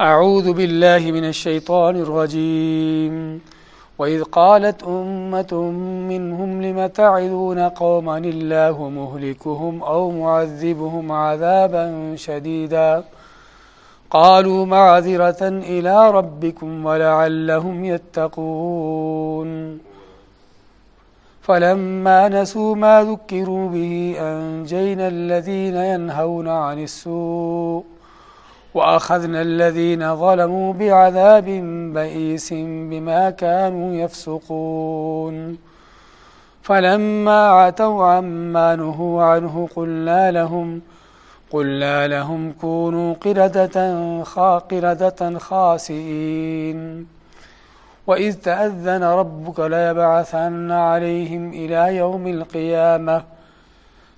أعوذ بالله من الشيطان الرجيم. وإذ قالت أمة منهم لم تعذون قوما الله مهلكهم أو معذبهم عذابا شديدا. قالوا معذرة إلى ربكم ولعلهم يتقون. فلما نسوا ما ذكروا به أنجينا الذين ينهون عن السوء. وأخذنا الذين ظلموا بعذاب بئيس بما كانوا يفسقون. فلما عتوا عما نهوا عنه قلنا لهم قلنا لهم كونوا قردة خاقردة خاسئين. وإذ تأذن ربك ليبعثن عليهم إلى يوم القيامة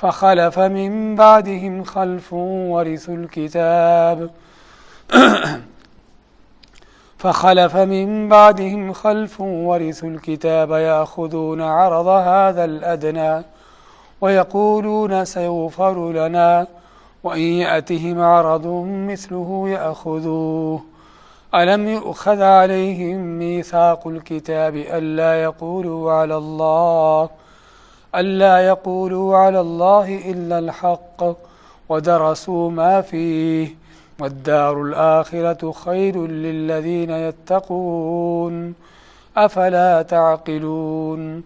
فخلف من بعدهم خلف ورثوا الكتاب. فخلف من بعدهم خلف ورثوا الكتاب يأخذون عرض هذا الأدنى ويقولون سيغفر لنا وإن يأتهم عرض مثله يأخذوه. ألم يؤخذ عليهم ميثاق الكتاب ألا يقولوا على الله ألا يقولوا على الله إلا الحق ودرسوا ما فيه والدار الآخرة خير للذين يتقون أفلا تعقلون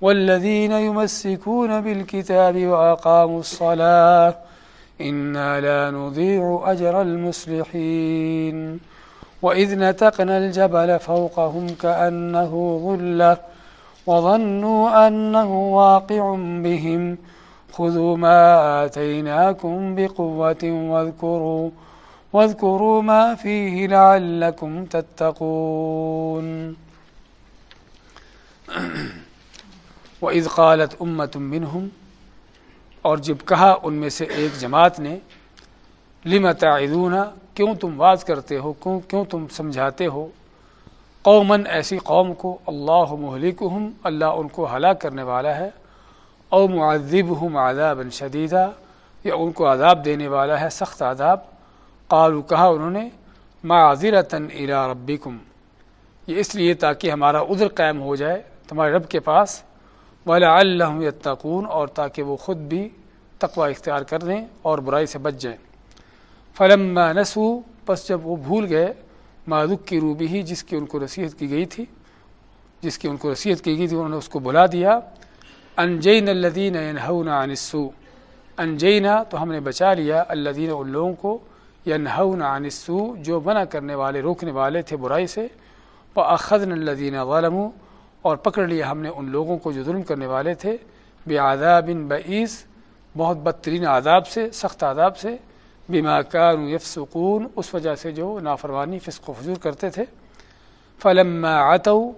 والذين يمسكون بالكتاب وأقاموا الصلاة إنا لا نضيع أجر المصلحين وإذ نتقنا الجبل فوقهم كأنه ظلة وظنوا أنه واقع بهم خذوا ما آتيناكم بقوة واذكروا واذكروا ما فيه لعلكم تتقون وَإِذْ قَالَتْ أُمَّةٌ مِّنْهُمْ اور جب کہا ان میں سے ایک جماعت نے، لِمَ تَعِذُونَ؟ کیوں تم واز کرتے ہو؟ کیوں کیوں تم سمجھاتے ہو؟ قومن ایسی قوم کو اللہ مہلکہم، اللہ ان کو ہلاک کرنے والا ہے، او معذبہم عذابا شدیدہ یا ان کو عذاب دینے والا ہے سخت عذاب۔ قالو کہا انہوں نے، معذرتاً الى ربکم۔ یہ اس لیے تاکہ ہمارا عذر قائم ہو جائے تمہارے رب کے پاس۔ ولا اللہ یتقون اور تاکہ وہ خود بھی تقوی اختیار کر دیں اور برائی سے بچ جائیں۔ فلما نسو پس جب وہ بھول گئے معذک کی روبی ہی جس کی ان کو نصیحت کی گئی تھی، جس کی ان کو نصیحت کی گئی تھی، انہوں نے اس کو بلا دیا۔ انجین الدین ینہون عن السوء۔ انجینا تو ہم نے بچا لیا الدین ان لوگوں کو ینہون عن جو منع کرنے والے، روکنے والے تھے برائی سے۔ وہ اخذن الدین غالم اور پکڑ لیا ہم نے ان لوگوں کو جو ظلم کرنے والے تھے۔ بے آداب ان بعیس بہت بدترین عذاب سے، سخت عذاب سے۔ بیما کار یفسقون اس وجہ سے جو نافرمانی، فسق و فضور کرتے تھے۔ فلم آتو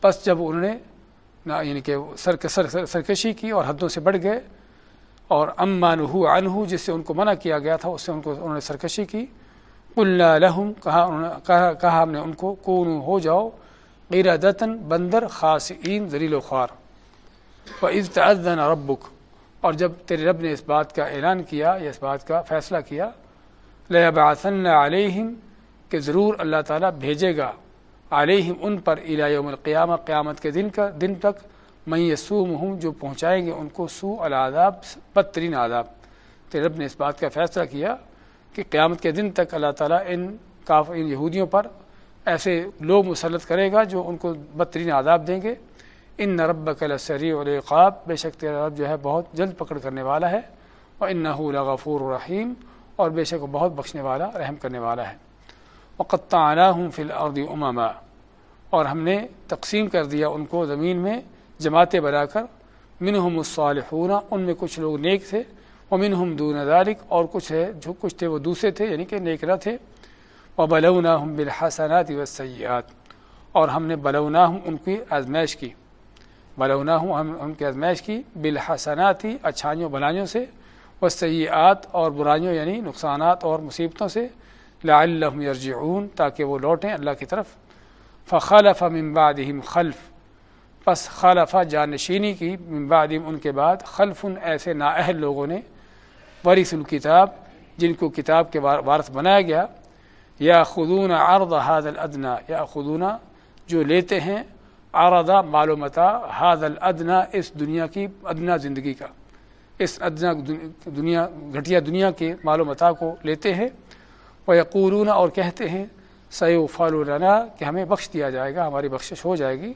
پس جب انہوں نے یعنی کہ سر سر، سرکشی کی اور حدوں سے بڑھ گئے اور امان ہو انہو جس سے ان کو منع کیا گیا تھا، اس سے ان کو انہوں نے سرکشی کی۔ اللہ لہم کہا انہوں نے، کہا کہا ہم نے ان کو کون ہو جاؤ غیرتاً بندر خاص عین ذلیل و خوار۔ و عزتعزن ربک اور جب تیرے رب نے اس بات کا اعلان کیا یا اس بات کا فیصلہ کیا لباسن علیہم کہ ضرور اللہ تعالیٰ بھیجے گا علیہم ان پر یوم القیامہ، قیامت کے دن کا دن تک میں یسوم ہوں جو پہنچائیں گے ان کو سو العذاب، بدترین آداب تیرے رب نے اس بات کا فیصلہ کیا کہ قیامت کے دن تک اللہ تعالیٰ ان کاف ان یہودیوں پر ایسے لوگ مسلط کرے گا جو ان کو بدترین عذاب دیں گے۔ ان نرب کلسری القاب بے شک تیرا رب جو ہے بہت جلد پکڑ کرنے والا ہے اور ان نحول غفور الرحیم اور بے شک بہت بخشنے والا، رحم کرنے والا ہے۔ وقتہ ہوں فی الارض امما اور ہم نے تقسیم کر دیا ان کو زمین میں، جماعتیں بنا کر۔ منہم الصالحون، ان میں کچھ لوگ نیک تھے۔ وہ منہم دون ذالک اور کچھ ہے جو کچھ تھے وہ دوسرے تھے یعنی کہ نیک نہ تھے۔ و بلونا ہم بالحسنات و اور ہم نے بلونا ہم ان کی آزمائش کی۔ بلونا ہوں ہم ان کی آزمائش کی بالحسناتی اچھائیوں، بلائیوں سے و اور برائیوں یعنی نقصانات اور مصیبتوں سے لعلہم یرجعون تاکہ وہ لوٹیں اللہ کی طرف۔ فخلف من بعدہم خلف۔ پس خلفہ جانشینی کی من بعدہم ان کے بعد خلف ایسے نااہل لوگوں نے ورث الکتاب جن کو کتاب کے وارث بنایا گیا۔ یا خدون عرض حاد الادنا یا خدون جو لیتے ہیں عرضہ معلومتا حاد الادنا اس دنیا کی ادنا زندگی کا، اس ادنا دنیا، گھٹیا دنیا کے معلومتا کو لیتے ہیں وہ یقولون اور کہتے ہیں سیو فالنا کہ ہمیں بخش دیا جائے گا، ہماری بخشش ہو جائے گی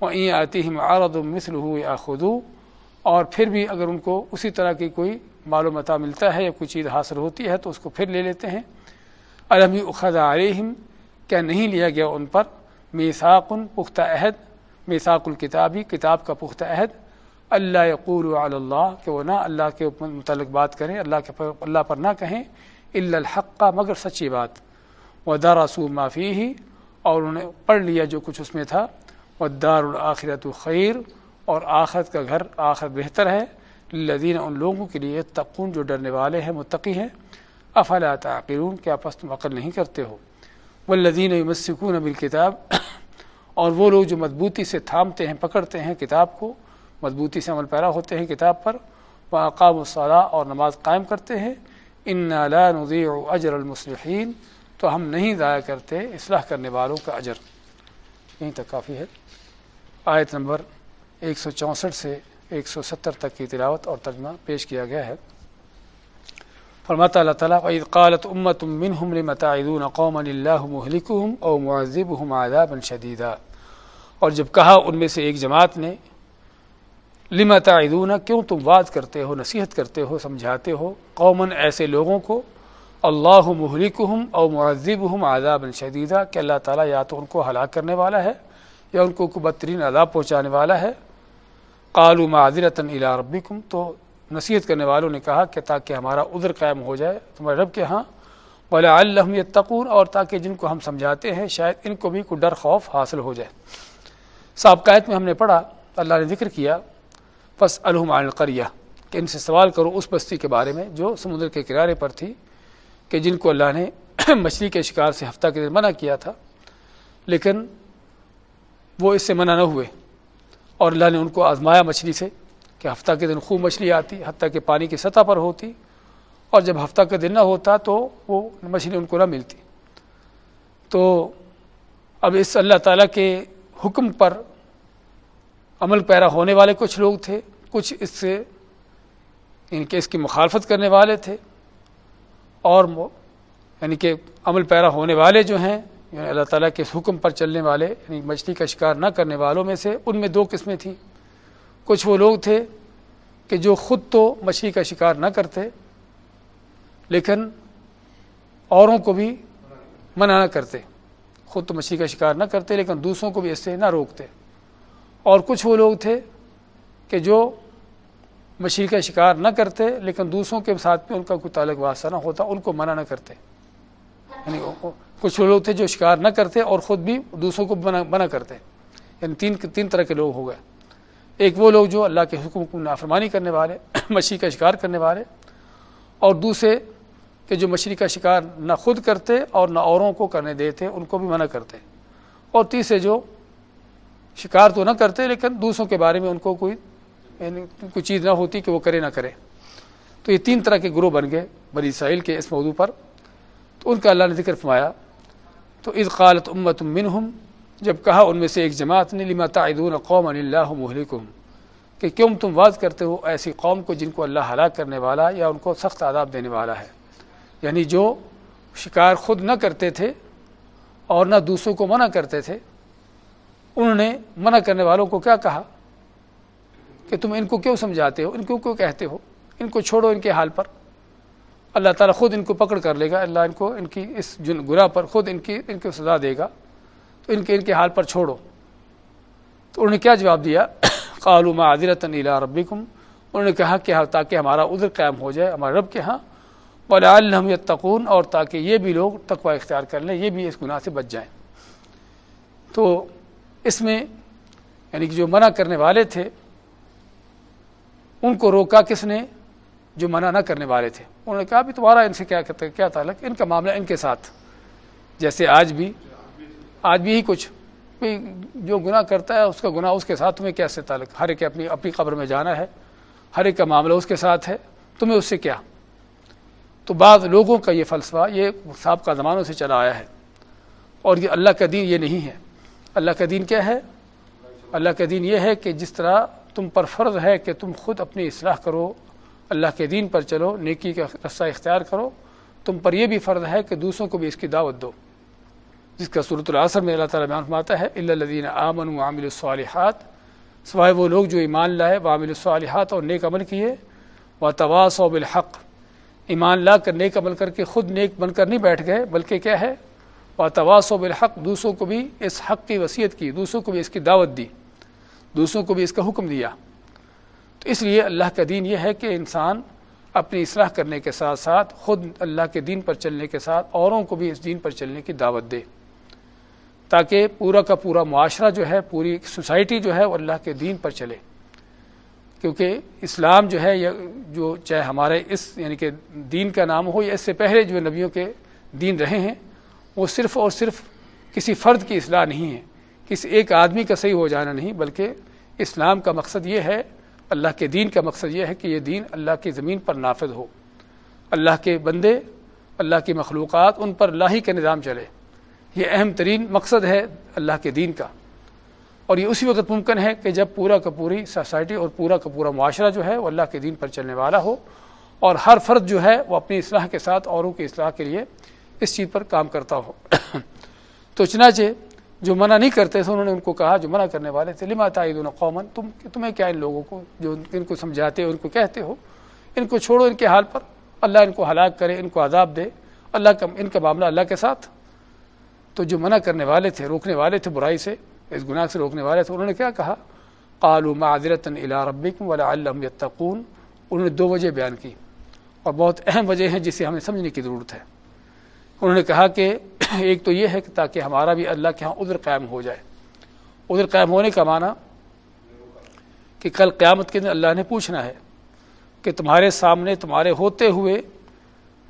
وہ این آتی ہم عرد مثل ہو یا خدو اور پھر بھی اگر ان کو اسی طرح کی کوئی معلومات ملتا ہے یا کوئی چیز حاصل ہوتی ہے تو اس کو پھر لے لیتے ہیں۔ المی اخذ علیہم کیا نہیں لیا گیا ان پر؟ میساق پختہ عہد میساق الکتابی، کتاب کا پختہ عہد۔ اللہ یقول اللہ کہ وہ نہ اللہ کے متعلق بات کریں، اللہ کے پر اللہ پر نہ کہیں۔ الحق کا مگر سچی بات۔ وہ داراسو معافی ہی اور انہوں نے پڑھ لیا جو کچھ اس میں تھا۔ وہ دار الآخرت خیر اور آخرت کا گھر آخرت بہتر ہے۔ لدین ان لوگوں کے لیے تقون جو ڈرنے والے ہیں، متقی ہیں۔ افلا تعقلون، کیا پس تم عقل نہیں کرتے ہو؟ وہ لدین مسکون ابل کتاب اور وہ لوگ جو مضبوطی سے تھامتے ہیں، پکڑتے ہیں کتاب کو، مضبوطی سے عمل پیرا ہوتے ہیں کتاب پر وہ اقاب و اور نماز قائم کرتے ہیں ان لا نضيع اجر المصلحین تو ہم نہیں ضائع کرتے اصلاح کرنے والوں کا اجر۔ یہیں تک کافی ہے۔ آیت نمبر ایک سو چونسٹھ سے ایک سو ستر تک کی تلاوت اور ترجمہ پیش کیا گیا ہے۔ فرماتا اللہ تعالیٰ، وَإِذْ قَالَتْ أُمَّةٌ مِّنْهُمْ لِمَ تَعِذُونَ قَوْمًا اللَّهُ مُهْلِكُهُمْ أَوْ مُعَذِّبُهُمْ عَذَابًا اور جب کہا ان میں سے ایک جماعت نے لما تعدون کیوں تم وعد کرتے ہو، نصیحت کرتے ہو، سمجھاتے ہو قومن ایسے لوگوں کو اللہ محلکہم او معذبہم عذابا شدیدہ کہ اللہ تعالیٰ یا تو ان کو ہلاک کرنے والا ہے یا ان کو بدترین عذاب پہنچانے والا ہے. قالوا معذرتا الى ربکم تو نصیحت کرنے والوں نے کہا کہ تاکہ ہمارا عذر قائم ہو جائے، تمہارے رب کے ہاں۔ بولا الحم یتقون اور تاکہ جن کو ہم سمجھاتے ہیں، شاید ان کو بھی کوئی ڈر خوف حاصل ہو جائے۔ سابقات میں ہم نے پڑھا، اللہ نے ذکر کیا پس الحم القریہ کہ ان سے سوال کرو اس بستی کے بارے میں جو سمندر کے کنارے پر تھی، کہ جن کو اللہ نے مچھلی کے شکار سے ہفتہ کے دن منع کیا تھا۔ لیکن وہ اس سے منع نہ ہوئے، اور اللہ نے ان کو آزمایا مچھلی سے۔ کہ ہفتہ کے دن خوب مچھلی آتی، حتیٰ کہ پانی کی سطح پر ہوتی اور جب ہفتہ کا دن نہ ہوتا تو وہ مچھلی ان کو نہ ملتی۔ تو اب اس اللہ تعالیٰ کے حکم پر عمل پیرا ہونے والے کچھ لوگ تھے، کچھ اس سے ان کے اس کی مخالفت کرنے والے تھے اور یعنی کہ عمل پیرا ہونے والے جو ہیں یعنی اللہ تعالیٰ کے حکم پر چلنے والے یعنی مچھلی کا شکار نہ کرنے والوں میں سے ان میں دو قسمیں تھیں۔ کچھ وہ لوگ تھے کہ جو خود تو مچھلی کا شکار نہ کرتے، لیکن اوروں کو بھی منع نہ کرتے۔ خود تو مچھلی کا شکار نہ کرتے، لیکن دوسروں کو بھی اس سے نہ روکتے۔ اور کچھ وہ لوگ تھے کہ جو مچھلی کا شکار نہ کرتے، لیکن دوسروں کے ساتھ میں ان کا کوئی تعلق واسطہ نہ ہوتا، ان کو منع نہ کرتے۔ یعنی کچھ وہ لوگ تھے جو شکار نہ کرتے اور خود بھی دوسروں کو منع منع کرتے۔ یعنی تین تین طرح کے لوگ ہو گئے۔ ایک وہ لوگ جو اللہ کے حکم کو نافرمانی کرنے والے مچھلی کا شکار کرنے والے، اور دوسرے کہ جو مچھلی کا شکار نہ خود کرتے اور نہ اوروں کو کرنے دیتے، ان کو بھی منع کرتے۔ اور تیسرے جو شکار تو نہ کرتے، لیکن دوسروں کے بارے میں ان کو کوئی یعنی کوئی چیز نہ ہوتی کہ وہ کرے نہ کرے۔ تو یہ تین طرح کے گروہ بن گئے بری ساحل کے اس موضوع پر۔ تو ان کا اللہ نے ذکر فرمایا، تو از قالت امت منہم جب کہا ان میں سے ایک جماعت نے، لما تعدون قوم اللہ مہلکم کہ کیوں تم واضح کرتے ہو ایسی قوم کو جن کو اللہ ہلاک کرنے والا یا ان کو سخت عذاب دینے والا ہے؟ یعنی جو شکار خود نہ کرتے تھے اور نہ دوسروں کو منع کرتے تھے، انہوں نے منع کرنے والوں کو کیا کہا؟ کہ تم ان کو کیوں سمجھاتے ہو؟ ان کو کیوں کہتے ہو؟ ان کو چھوڑو ان کے حال پر۔ اللہ تعالیٰ خود ان کو پکڑ کر لے گا، اللہ ان کو ان کی اس جن گناہ پر خود ان کی، ان کو سزا دے گا۔ ان کے ان کے حال پر چھوڑو۔ تو انہوں نے کیا جواب دیا؟ قالو عادرت نیلا ربکم انہوں نے کہا کہ تاکہ ہمارا عذر قائم ہو جائے ہمارے رب کے ہاں۔ بولا الحمیتقون اور تاکہ یہ بھی لوگ تقوی اختیار کر لیں، یہ بھی اس گناہ سے بچ جائیں۔ تو اس میں یعنی کہ جو منع کرنے والے تھے، ان کو روکا کس نے؟ جو منع نہ کرنے والے تھے۔ انہوں نے کہا بھی تمہارا ان سے کیا کیا تعلق؟ ان کا معاملہ ان کے ساتھ۔ جیسے آج بھی آج بھی ہی کچھ۔ جو گناہ کرتا ہے، اس کا گناہ اس کے ساتھ تمہیں کیسے تعلق؟ ہر ایک اپنی اپنی قبر میں جانا ہے۔ ہر ایک کا معاملہ اس کے ساتھ ہے۔ تمہیں اس سے کیا؟ تو بعض لوگوں کا یہ فلسفہ، یہ سابقہ زمانوں سے چلا آیا ہے۔ اور یہ اللہ کا دین یہ نہیں ہے۔ اللہ کا دین کیا ہے؟ اللہ کا دین یہ ہے کہ جس طرح تم پر فرض ہے کہ تم خود اپنی اصلاح کرو، اللہ کے دین پر چلو، نیکی کا رسہ اختیار کرو، تم پر یہ بھی فرض ہے کہ دوسروں کو بھی اس کی دعوت دو۔ جس کا صورت العصر میں اللہ تعالیٰ بیان فرماتا ہے اللہ آمن و عامل الصالحات۔ سوائے وہ لوگ جو ایمان لائے وہ عامل الصالحات اور نیک عمل کیے۔ و تواس و بالحق۔ ایمان لا کر نیک عمل کر کے خود نیک بن کر نہیں بیٹھ گئے، بلکہ کیا ہے؟ و تواس و بالحق۔ دوسروں کو بھی اس حق کی وصیت کی، دوسروں کو بھی اس کی دعوت دی۔ دوسروں کو بھی اس کا حکم دیا۔ تو اس لیے اللہ کا دین یہ ہے کہ انسان اپنی اصلاح کرنے کے ساتھ ساتھ خود اللہ کے دین پر چلنے کے ساتھ اوروں کو بھی اس دین پر چلنے کی دعوت دے۔ تاکہ پورا کا پورا معاشرہ جو ہے، پوری سوسائٹی جو ہے، وہ اللہ کے دین پر چلے۔ کیونکہ اسلام جو ہے جو چاہے ہمارے اس یعنی کہ دین کا نام ہو، یا اس سے پہلے جو نبیوں کے دین رہے ہیں، وہ صرف اور صرف کسی فرد کی اصلاح نہیں ہے۔ کسی ایک آدمی کا صحیح ہو جانا نہیں، بلکہ اسلام کا مقصد یہ ہے، اللہ کے دین کا مقصد یہ ہے کہ یہ دین اللہ کی زمین پر نافذ ہو۔ اللہ کے بندے، اللہ کی مخلوقات، ان پر اللہ ہی کا نظام چلے۔ یہ اہم ترین مقصد ہے اللہ کے دین کا۔ اور یہ اسی وقت ممکن ہے کہ جب پورا کا پوری سوسائٹی اور پورا کا پورا معاشرہ جو ہے وہ اللہ کے دین پر چلنے والا ہو اور ہر فرد جو ہے وہ اپنی اصلاح کے ساتھ اوروں کی اصلاح کے لیے اس چیز پر کام کرتا ہو۔ تو چنانچہ جو منع نہیں کرتے تھے، انہوں نے ان کو کہا، جو منع کرنے والے تھے، لما تعید قومن تم تمہیں کیا ان لوگوں کو، جو ان کو سمجھاتے ہو، ان کو کہتے ہو، ان کو چھوڑو ان کے حال پر، اللہ ان کو ہلاک کرے، ان کو عذاب دے، اللہ کا، ان کا معاملہ اللہ کے ساتھ۔ تو جو منع کرنے والے تھے، روکنے والے تھے برائی سے، اس گناہ سے روکنے والے تھے، انہوں نے کیا کہا؟ قالوا معذرت الا ربکم ولا علم یتقون انہوں نے دو وجہ بیان کی اور بہت اہم وجہ ہیں جسے ہمیں سمجھنے کی ضرورت ہے۔ انہوں نے کہا کہ ایک تو یہ ہے کہ تاکہ ہمارا بھی اللہ کے ہاں عذر قائم ہو جائے۔ عذر قائم ہونے کا معنی کہ کل قیامت کے دن اللہ نے پوچھنا ہے کہ تمہارے سامنے، تمہارے ہوتے ہوئے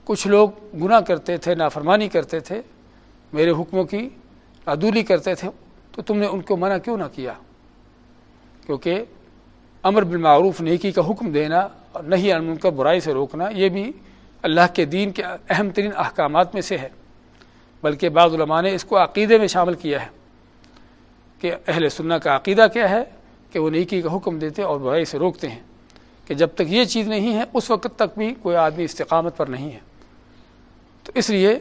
کچھ لوگ گناہ کرتے تھے، نافرمانی کرتے تھے میرے حکموں کی عدولی کرتے تھے، تو تم نے ان کو منع کیوں نہ کیا؟ کیونکہ امر بالمعروف، نیکی کا حکم دینا اور نہیں ان کا برائی سے روکنا، یہ بھی اللہ کے دین کے اہم ترین احکامات میں سے ہے۔ بلکہ بعض علماء نے اس کو عقیدے میں شامل کیا ہے کہ اہل سننا کا عقیدہ کیا ہے کہ وہ نیکی کا حکم دیتے اور برائی سے روکتے ہیں۔ کہ جب تک یہ چیز نہیں ہے، اس وقت تک بھی کوئی آدمی استقامت پر نہیں ہے۔ تو اس لیے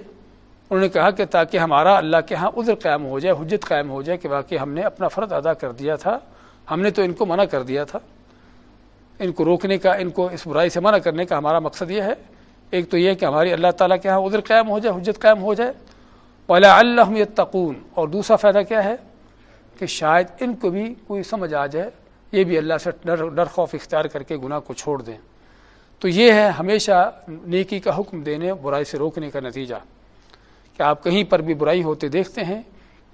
انہوں نے کہا کہ تاکہ ہمارا اللہ کے ہاں عذر قائم ہو جائے، حجت قائم ہو جائے کہ واقعی ہم نے اپنا فرض ادا کر دیا تھا، ہم نے تو ان کو منع کر دیا تھا۔ ان کو روکنے کا، ان کو اس برائی سے منع کرنے کا ہمارا مقصد یہ ہے۔ ایک تو یہ کہ ہماری اللہ تعالیٰ کے ہاں عذر قائم ہو جائے، حجت قائم ہو جائے۔ ولا اللہ یتقون اور دوسرا فائدہ کیا ہے کہ شاید ان کو بھی کوئی سمجھ آ جائے، یہ بھی اللہ سے ڈر ڈر خوف اختیار کر کے گناہ کو چھوڑ دیں۔ تو یہ ہے ہمیشہ نیکی کا حکم دینے، برائی سے روکنے کا نتیجہ۔ کہ آپ کہیں پر بھی برائی ہوتے دیکھتے ہیں،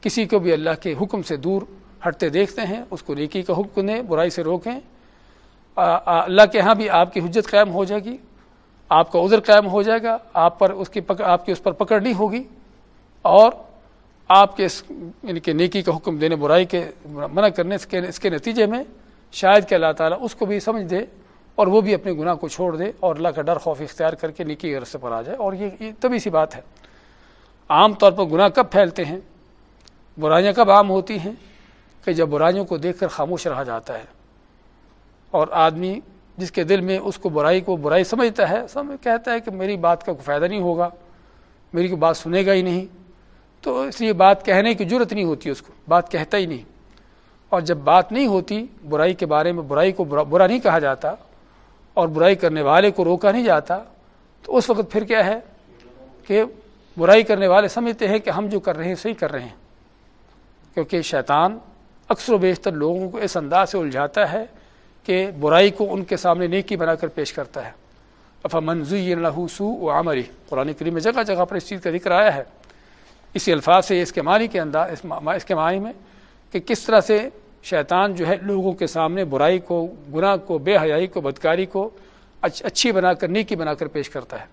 کسی کو بھی اللہ کے حکم سے دور ہٹتے دیکھتے ہیں، اس کو نیکی کا حکم دیں، برائی سے روکیں۔ اللہ کے ہاں بھی آپ کی حجت قائم ہو جائے گی۔ آپ کا عذر قائم ہو جائے گا۔ آپ پر اس کی پکڑ آپ کی اس پر پکڑ نہیں ہوگی۔ اور آپ کے اس یعنی کہ نیکی کا حکم دینے، برائی کے منع کرنے کے، اس کے نتیجے میں شاید کہ اللہ تعالیٰ اس کو بھی سمجھ دے اور وہ بھی اپنے گناہ کو چھوڑ دے اور اللہ کا ڈر، خوف اختیار کر کے نیکی کے رستے پر آ جائے۔ اور یہ تبھی سی بات ہے۔ عام طور پر گناہ کب پھیلتے ہیں؟ برائیاں کب عام ہوتی ہیں؟ کہ جب برائیوں کو دیکھ کر خاموش رہا جاتا ہے۔ اور آدمی جس کے دل میں اس کو برائی کو برائی سمجھتا ہے، سمجھ کہتا ہے کہ میری بات کا کوئی فائدہ نہیں ہوگا، میری کوئی بات سنے گا ہی نہیں۔ تو اس لیے بات کہنے کی ضرورت نہیں ہوتی اس کو، بات کہتا ہی نہیں۔ اور جب بات نہیں ہوتی، برائی کے بارے میں برائی کو برا نہیں کہا جاتا اور برائی کرنے والے کو روکا نہیں جاتا، تو اس وقت پھر کیا ہے؟ کہ برائی کرنے والے سمجھتے ہیں کہ ہم جو کر رہے ہیں صحیح کر رہے ہیں۔ کیونکہ شیطان اکثر و بیشتر لوگوں کو اس انداز سے الجھاتا ہے کہ برائی کو ان کے سامنے نیکی بنا کر پیش کرتا ہے۔ افا منظوی سو و عمری قرآن کریم میں جگہ جگہ پر اس چیز کا ذکر آیا ہے۔ اسی الفاظ سے اس کے معنی کے انداز، اس کے معنی میں کہ کس طرح سے شیطان جو ہے لوگوں کے سامنے برائی کو، گناہ کو، بے حیائی کو، بدکاری کو اچھی بنا کر، نیکی بنا کر پیش کرتا ہے۔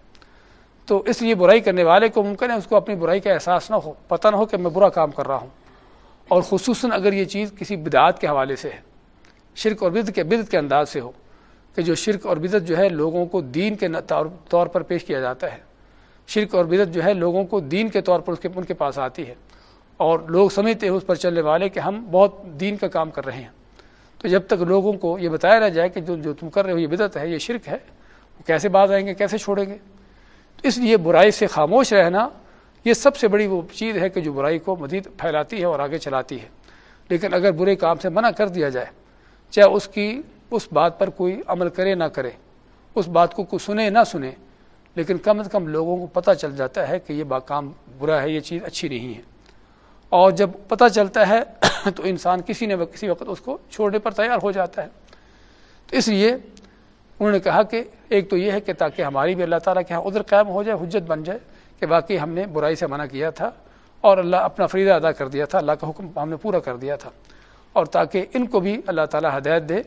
تو اس لیے برائی کرنے والے کو ممکن ہے اس کو اپنی برائی کا احساس نہ ہو، پتہ نہ ہو کہ میں برا کام کر رہا ہوں۔ اور خصوصاً اگر یہ چیز کسی بدعات کے حوالے سے ہے، شرک اور بدت کے بدت کے انداز سے ہو، کہ جو شرک اور بدت جو ہے لوگوں کو دین کے طور پر پیش کیا جاتا ہے۔ شرک اور بدت جو ہے لوگوں کو دین کے طور پر اس کے ان کے پاس آتی ہے۔ اور لوگ سمجھتے ہیں اس پر چلنے والے کہ ہم بہت دین کا کام کر رہے ہیں۔ تو جب تک لوگوں کو یہ بتایا نہ جائے کہ جو جو تم کر رہے ہو، یہ بدت ہے، یہ شرک ہے، وہ کیسے باز آئیں گے، کیسے چھوڑیں گے؟ اس لیے برائی سے خاموش رہنا یہ سب سے بڑی وہ چیز ہے کہ جو برائی کو مزید پھیلاتی ہے اور آگے چلاتی ہے۔ لیکن اگر برے کام سے منع کر دیا جائے، چاہے اس کی اس بات پر کوئی عمل کرے نہ کرے، اس بات کو کوئی سنے نہ سنے، لیکن کم از کم لوگوں کو پتہ چل جاتا ہے کہ یہ با کام برا ہے، یہ چیز اچھی نہیں ہے۔ اور جب پتہ چلتا ہے تو انسان کسی نے کسی وقت اس کو چھوڑنے پر تیار ہو جاتا ہے۔ تو اس لیے انہوں نے کہا کہ ایک تو یہ ہے کہ تاکہ ہماری بھی اللہ تعالیٰ کے یہاں ادھر قائم ہو جائے، حجت بن جائے کہ باقی ہم نے برائی سے منع کیا تھا اور اللہ اپنا فریدہ ادا کر دیا تھا، اللہ کا حکم ہم نے پورا کر دیا تھا۔ اور تاکہ ان کو بھی اللہ تعالیٰ ہدایت دے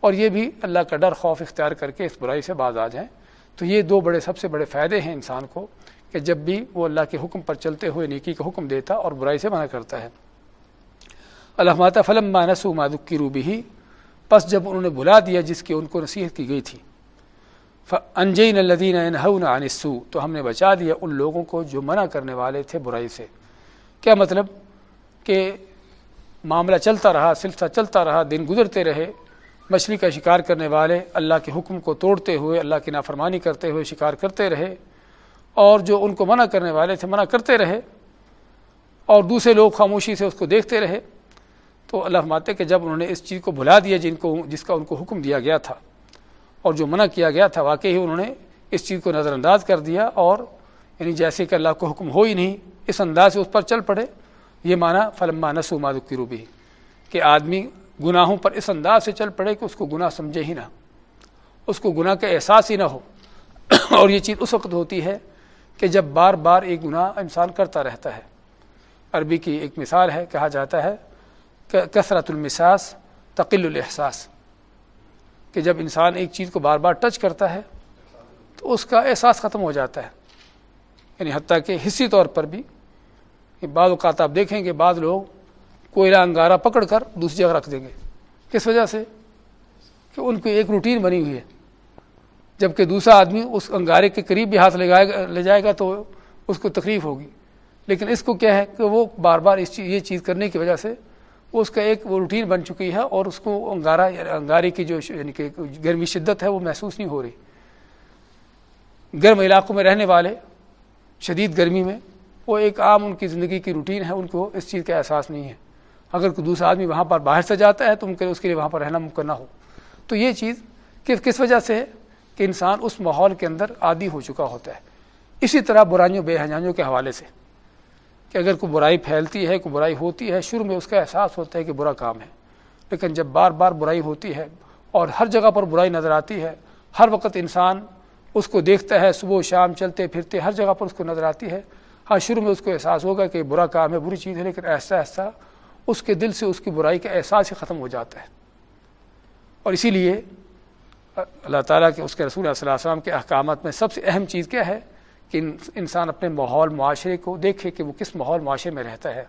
اور یہ بھی اللہ کا ڈر، خوف اختیار کر کے اس برائی سے باز آ جائیں۔ تو یہ دو بڑے، سب سے بڑے فائدے ہیں انسان کو کہ جب بھی وہ اللہ کے حکم پر چلتے ہوئے نیکی کا حکم دیتا اور برائی سے منع کرتا ہے۔ اللہ ماتا فلم مانسو مادک کی روبی ہی پس جب انہوں نے بلا دیا جس کی ان کو نصیحت کی گئی تھی انجین الدین انسو تو ہم نے بچا دیا ان لوگوں کو جو منع کرنے والے تھے برائی سے۔ کیا مطلب کہ معاملہ چلتا رہا، سلسلہ چلتا رہا، دن گزرتے رہے، مچھلی کا شکار کرنے والے، اللہ کے حکم کو توڑتے ہوئے، اللہ کی نافرمانی کرتے ہوئے شکار کرتے رہے، اور جو ان کو منع کرنے والے تھے، منع کرتے رہے، اور دوسرے لوگ خاموشی سے اس کو دیکھتے رہے تو اللہ ماتے کہ جب انہوں نے اس چیز کو بھلا دیا جن کو جس کا ان کو حکم دیا گیا تھا اور جو منع کیا گیا تھا، واقعی انہوں نے اس چیز کو نظر انداز کر دیا اور یعنی جیسے کہ اللہ کو حکم ہو ہی نہیں، اس انداز سے اس پر چل پڑے۔ یہ مانا فلما نسو مادک کی روبی کہ آدمی گناہوں پر اس انداز سے چل پڑے کہ اس کو گناہ سمجھے ہی نہ، اس کو گناہ کا احساس ہی نہ ہو۔ اور یہ چیز اس وقت ہوتی ہے کہ جب بار بار ایک گناہ انسان کرتا رہتا ہے۔ عربی کی ایک مثال ہے، کہا جاتا ہے کثرت المساس تقل الاحساس کہ جب انسان ایک چیز کو بار بار ٹچ کرتا ہے، تو اس کا احساس ختم ہو جاتا ہے۔ یعنی حتیٰ کہ حصی طور پر بھی بعض اوقات آپ دیکھیں کہ بعض لوگ کوئلہ انگارہ پکڑ کر دوسری جگہ رکھ دیں گے۔ کس وجہ سے؟ کہ ان کی ایک روٹین بنی ہوئی ہے۔ جبکہ دوسرا آدمی اس انگارے کے قریب بھی ہاتھ لگائے گا، لے جائے گا تو اس کو تکلیف ہوگی۔ لیکن اس کو کیا ہے کہ وہ بار بار اس چیز یہ چیز کرنے کی وجہ سے اس کا ایک وہ روٹین بن چکی ہے اور اس کو انگارہ انگارے کی جو یعنی کہ گرمی شدت ہے وہ محسوس نہیں ہو رہی۔ گرم علاقوں میں رہنے والے، شدید گرمی میں، وہ ایک عام ان کی زندگی کی روٹین ہے، ان کو اس چیز کا احساس نہیں ہے۔ اگر کوئی دوسرا آدمی وہاں پر باہر سے جاتا ہے تو ممکن اس کے لیے وہاں پر رہنا ممکن نہ ہو۔ تو یہ چیز کس کس وجہ سے ہے کہ انسان اس ماحول کے اندر عادی ہو چکا ہوتا ہے؟ اسی طرح برائیوں، بے حجانیوں کے حوالے سے۔ کہ اگر کوئی برائی پھیلتی ہے، کوئی برائی ہوتی ہے، شروع میں اس کا احساس ہوتا ہے کہ برا کام ہے۔ لیکن جب بار بار برائی ہوتی ہے اور ہر جگہ پر برائی نظر آتی ہے، ہر وقت انسان اس کو دیکھتا ہے، صبح و شام چلتے پھرتے ہر جگہ پر اس کو نظر آتی ہے۔ ہاں شروع میں اس کو احساس ہوگا کہ برا کام ہے، بری چیز ہے، لیکن ایسا ایسا اس کے دل سے اس کی برائی کا احساس ہی ختم ہو جاتا ہے۔ اور اسی لیے اللہ تعالیٰ کے اس کے رسول صلی اللہ علیہ وسلم کے احکامات میں سب سے اہم چیز کیا ہے؟ کہ انسان اپنے ماحول معاشرے کو دیکھے کہ وہ کس ماحول معاشرے میں رہتا ہے۔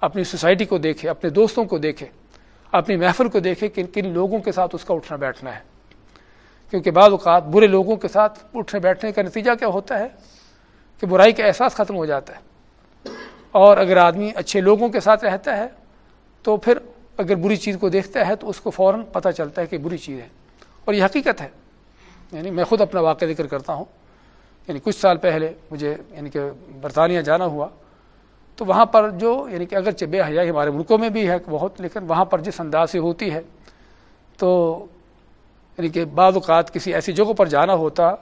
اپنی سوسائٹی کو دیکھے، اپنے دوستوں کو دیکھے، اپنی محفل کو دیکھے کہ کن لوگوں کے ساتھ اس کا اٹھنا بیٹھنا ہے۔ کیونکہ بعض اوقات برے لوگوں کے ساتھ اٹھنے بیٹھنے کا نتیجہ کیا ہوتا ہے؟ کہ برائی کا احساس ختم ہو جاتا ہے۔ اور اگر آدمی اچھے لوگوں کے ساتھ رہتا ہے، تو پھر اگر بری چیز کو دیکھتا ہے، تو اس کو فوراً پتہ چلتا ہے کہ بری چیز ہے۔ اور یہ حقیقت ہے۔ یعنی میں خود اپنا واقعہ ذکر کرتا ہوں۔ یعنی کچھ سال پہلے مجھے یعنی کہ برطانیہ جانا ہوا، تو وہاں پر جو یعنی کہ اگرچہ بے حیائی ہمارے ملکوں میں بھی ہے بہت، لیکن وہاں پر جس انداز سے ہوتی ہے، تو یعنی کہ بعض اوقات کسی ایسی جگہوں پر جانا ہوتا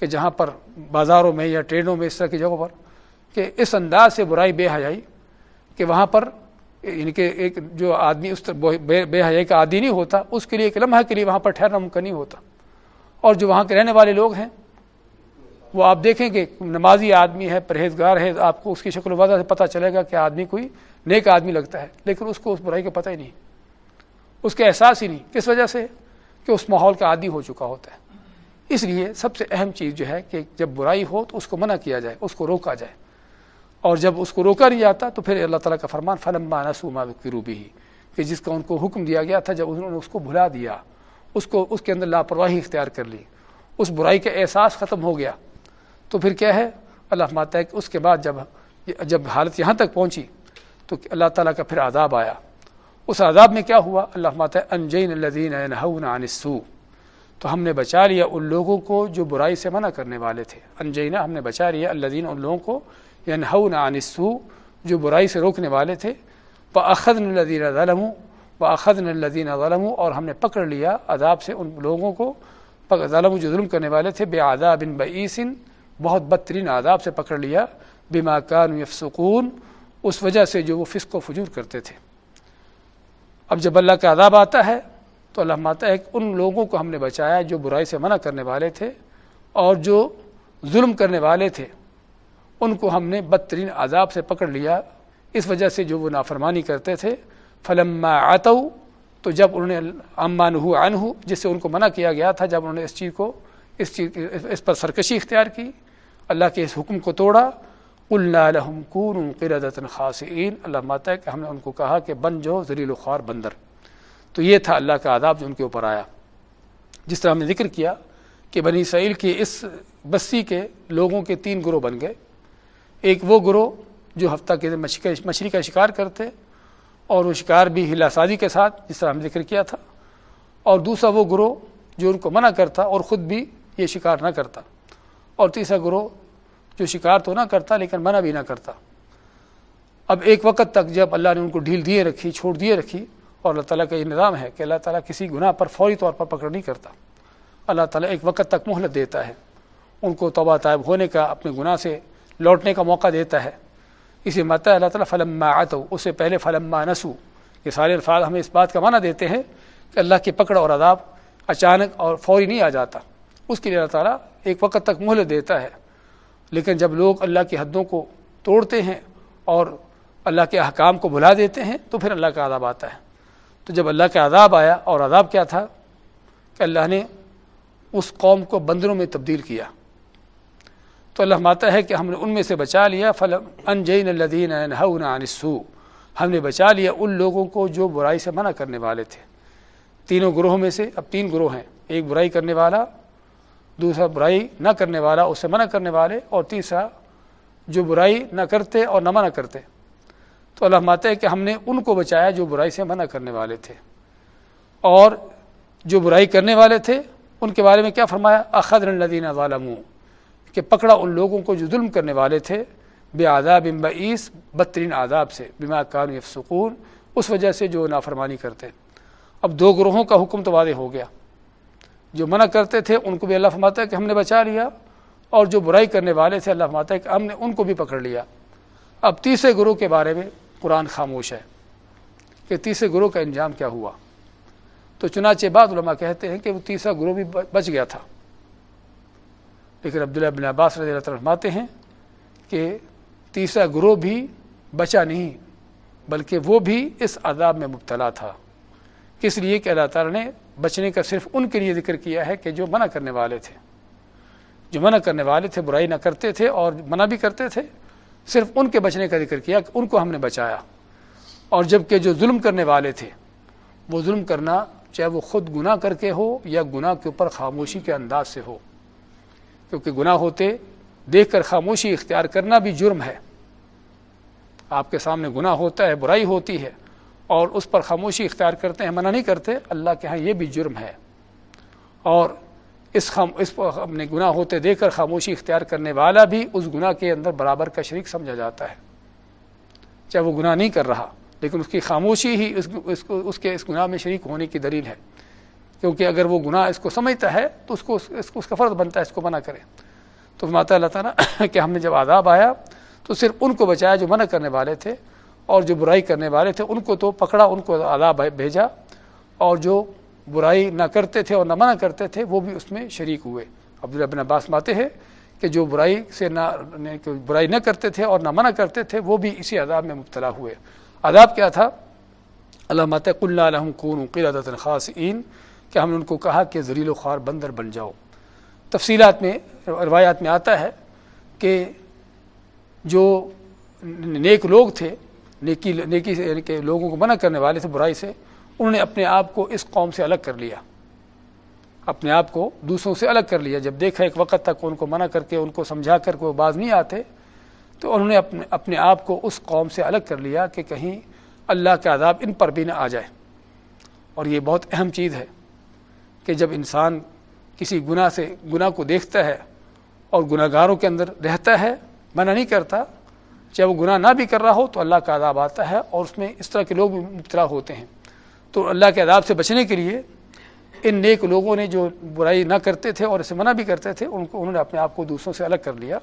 کہ جہاں پر بازاروں میں یا ٹرینوں میں اس طرح کی جگہوں پر، کہ اس انداز سے برائی بے حیائی کہ وہاں پر یعنی کہ ایک جو آدمی اس بے حیائی کا عادی نہیں ہوتا، اس کے لیے ایک لمحہ کے لیے وہاں پر ٹھہرنا ممکن نہیں ہوتا۔ اور جو وہاں کے رہنے والے لوگ ہیں وہ آپ دیکھیں کہ نمازی آدمی ہے، پرہیزگار ہے، آپ کو اس کی شکل و وضع سے پتہ چلے گا کہ آدمی کوئی نیک آدمی لگتا ہے، لیکن اس کو اس برائی کا پتہ ہی نہیں۔ اس کا احساس ہی نہیں۔ کس وجہ سے؟ کہ اس ماحول کا عادی ہو چکا ہوتا ہے۔ اس لیے سب سے اہم چیز جو ہے کہ جب برائی ہو تو اس کو منع کیا جائے، اس کو روکا جائے۔ اور جب اس کو روکا نہیں جاتا تو پھر اللہ تعالیٰ کا فرمان فلم نسوما کی روبی ہی کہ جس کا ان کو حکم دیا گیا تھا، جب انہوں نے اس کو بھلا دیا، اس کو، اس کے اندر لاپرواہی اختیار کر لی، اس برائی کا احساس ختم ہو گیا۔ تو پھر کیا ہے؟ اللہ ماتا ہے کہ اس کے بعد جب جب حالت یہاں تک پہنچی تو اللہ تعالیٰ کا پھر عذاب آیا۔ اس عذاب میں کیا ہوا؟ اللہ ماتا ہے، انجین الدین عنسو تو ہم نے بچا لیا ان لوگوں کو جو برائی سے منع کرنے والے تھے۔ انجینا ہم نے بچا لیا اللہ ان لوگوں کو یا عنسو جو برائی سے روکنے والے تھے۔ وہ الدین ظلم و اخذن الدین ظلم اور ہم نے پکڑ لیا عذاب سے ان لوگوں کو۔ ظلم جو ظلم کرنے والے تھے بے آداب بن بعیسن بہت بدترین عذاب سے پکڑ لیا بما کان یفسقون اس وجہ سے جو وہ فسق و فجور کرتے تھے۔ اب جب اللہ کا عذاب آتا ہے، تو اللہ ماتا ہے کہ ان لوگوں کو ہم نے بچایا جو برائی سے منع کرنے والے تھے اور جو ظلم کرنے والے تھے۔ ان کو ہم نے بدترین عذاب سے پکڑ لیا۔ اس وجہ سے جو وہ نافرمانی کرتے تھے، فلما آتو تو جب انہوں نے امان ہو ان ہو جس سے ان کو منع کیا گیا تھا، جب انہوں نے اس چیز کو، اس چیز، اس پر سرکشی اختیار کی اللہ کے اس حکم کو توڑا۔ اللہ کون قردت خاصین اللہ ماتا ہے کہ ہم نے ان کو کہا کہ بن جو ذلیل و خوار بندر۔ تو یہ تھا اللہ کا آداب جو ان کے اوپر آیا۔ جس طرح ہم نے ذکر کیا کہ بنی سعیل کی اس بستی کے لوگوں کے تین گروہ بن گئے۔ ایک وہ گروہ جو ہفتہ کے مچھلی کا شکار کرتے اور وہ شکار بھی ہلا سازی کے ساتھ، جس طرح ہم نے ذکر کیا تھا۔ اور دوسرا وہ گروہ جو ان کو منع کرتا اور خود بھی یہ شکار نہ کرتا۔ اور تیسرا گروہ جو شکار تو نہ کرتا لیکن منع بھی نہ کرتا۔ اب ایک وقت تک جب اللہ نے ان کو ڈھیل دیے رکھی، چھوڑ دیے رکھی اور اللہ تعالیٰ کا یہ نظام ہے کہ اللہ تعالیٰ کسی گناہ پر فوری طور پر پکڑ نہیں کرتا۔ اللہ تعالیٰ ایک وقت تک مہلت دیتا ہے۔ ان کو توبہ طائب ہونے کا، اپنے گناہ سے لوٹنے کا موقع دیتا ہے۔ اسی مت اللہ تعالیٰ فلما آتو اس سے پہلے فلما نسو۔ یہ سارے الفاظ ہمیں اس بات کا معنی دیتے ہیں کہ اللہ کی پکڑ اور عذاب اچانک اور فوری نہیں آ جاتا۔ اس کے لیے اللہ تعالیٰ ایک وقت تک مہلت دیتا ہے۔ لیکن جب لوگ اللہ کی حدوں کو توڑتے ہیں اور اللہ کے احکام کو بھلا دیتے ہیں تو پھر اللہ کا عذاب آتا ہے۔ تو جب اللہ کا عذاب آیا اور عذاب کیا تھا؟ کہ اللہ نے اس قوم کو بندروں میں تبدیل کیا۔ تو اللہ ماتا ہے کہ ہم نے ان میں سے بچا لیا۔ فلم انجین الدین عنسو ہم نے بچا لیا ان لوگوں کو جو برائی سے منع کرنے والے تھے۔ تینوں گروہوں میں سے اب تین گروہ ہیں۔ ایک برائی کرنے والا دوسرا برائی نہ کرنے والا، اسے منع کرنے والے، اور تیسرا جو برائی نہ کرتے اور نہ منع کرتے۔ تو اللہ ماتا ہے کہ ہم نے ان کو بچایا جو برائی سے منع کرنے والے تھے۔ اور جو برائی کرنے والے تھے، ان کے بارے میں کیا فرمایا؟ اخدر الدین ظالم کہ پکڑا ان لوگوں کو جو ظلم کرنے والے تھے۔ بے آداب بعیس بدترین آداب سے۔ بما کان سکون اس وجہ سے جو نافرمانی کرتے۔ اب دو گروہوں کا حکم تو واضح ہو گیا۔ جو منع کرتے تھے، ان کو بھی اللہ فرماتا ہے کہ ہم نے بچا لیا، اور جو برائی کرنے والے تھے، اللہ فرماتا ہے کہ ہم نے ان کو بھی پکڑ لیا۔ اب تیسرے گروہ کے بارے میں قرآن خاموش ہے کہ تیسرے گروہ کا انجام کیا ہوا۔ تو چنانچہ بعد علماء کہتے ہیں کہ وہ تیسرا گروہ بھی بچ گیا تھا۔ لیکن عبداللہ بن عباس رضی اللہ فرماتے ہیں کہ تیسرا گروہ بھی بچا نہیں، بلکہ وہ بھی اس عذاب میں مبتلا تھا۔ کس لیے؟ کہ اللہ تعالیٰ نے بچنے کا صرف ان کے لیے ذکر کیا ہے کہ جو منع کرنے والے تھے۔ جو منع کرنے والے تھے، برائی نہ کرتے تھے اور منع بھی کرتے تھے، صرف ان کے بچنے کا ذکر کیا کہ ان کو ہم نے بچایا۔ اور جبکہ جو ظلم کرنے والے تھے، وہ ظلم کرنا چاہے وہ خود گناہ کر کے ہو یا گناہ کے اوپر خاموشی کے انداز سے ہو۔ کیونکہ گناہ ہوتے، دیکھ کر خاموشی اختیار کرنا بھی جرم ہے۔ آپ کے سامنے گناہ ہوتا ہے، برائی ہوتی ہے۔ اور اس پر خاموشی اختیار کرتے ہیں، منع نہیں کرتے، اللہ کے ہاں یہ بھی جرم ہے۔ اور اس خام، اس پر اپنے گناہ ہوتے دیکھ کر خاموشی اختیار کرنے والا بھی اس گناہ کے اندر برابر کا شریک سمجھا جاتا ہے۔ چاہے وہ گناہ نہیں کر رہا، لیکن اس کی خاموشی ہی اس اس کو، اس کے، اس گناہ میں شریک ہونے کی دلیل ہے۔ کیونکہ اگر وہ گناہ اس کو سمجھتا ہے، تو اس کو اس کو اس کا فرض بنتا ہے، اس کو منع کرے۔ تو ماتا اللہ تعالیٰ کہ ہم نے جب عذاب آیا، تو صرف ان کو بچایا جو منع کرنے والے تھے۔ اور جو برائی کرنے والے تھے، ان کو تو پکڑا، ان کو عذاب بھیجا۔ اور جو برائی نہ کرتے تھے اور نہ منع کرتے تھے، وہ بھی اس میں شریک ہوئے۔ عبداللہ بن عباس ماتے ہیں کہ جو برائی سے نہ یعنی برائی نہ کرتے تھے اور نہ منع کرتے تھے، وہ بھی اسی عذاب میں مبتلا ہوئے۔ عذاب کیا تھا؟ علامات اللہ کون قلعت خاص عین کہ ہم نے ان کو کہا کہ زریل و خوار بندر بن جاؤ۔ تفصیلات میں، روایات میں آتا ہے کہ جو نیک لوگ تھے نیکی نیکی سے یعنی کہ لوگوں کو منع کرنے والے تھے برائی سے، انہوں نے اپنے آپ کو اس قوم سے الگ کر لیا۔ اپنے آپ کو دوسروں سے الگ کر لیا۔ جب دیکھا ایک وقت تک ان کو منع کر کے، ان کو سمجھا کر کے وہ باز نہیں آتے، تو انہوں نے اپنے اپنے آپ کو اس قوم سے الگ کر لیا کہ کہیں اللہ کا عذاب ان پر بھی نہ آ جائے۔ اور یہ بہت اہم چیز ہے کہ جب انسان کسی گناہ سے، گناہ کو دیکھتا ہے اور گناہ گاروں کے اندر رہتا ہے، منع نہیں کرتا چاہے وہ گناہ نہ بھی کر رہا ہو تو اللہ کا عذاب آتا ہے اور اس میں اس طرح کے لوگ بھی مبتلا ہوتے ہیں۔ تو اللہ کے عذاب سے بچنے کے لیے ان نیک لوگوں نے جو برائی نہ کرتے تھے اور اسے منع بھی کرتے تھے، ان کو انہوں نے اپنے آپ کو دوسروں سے الگ کر لیا۔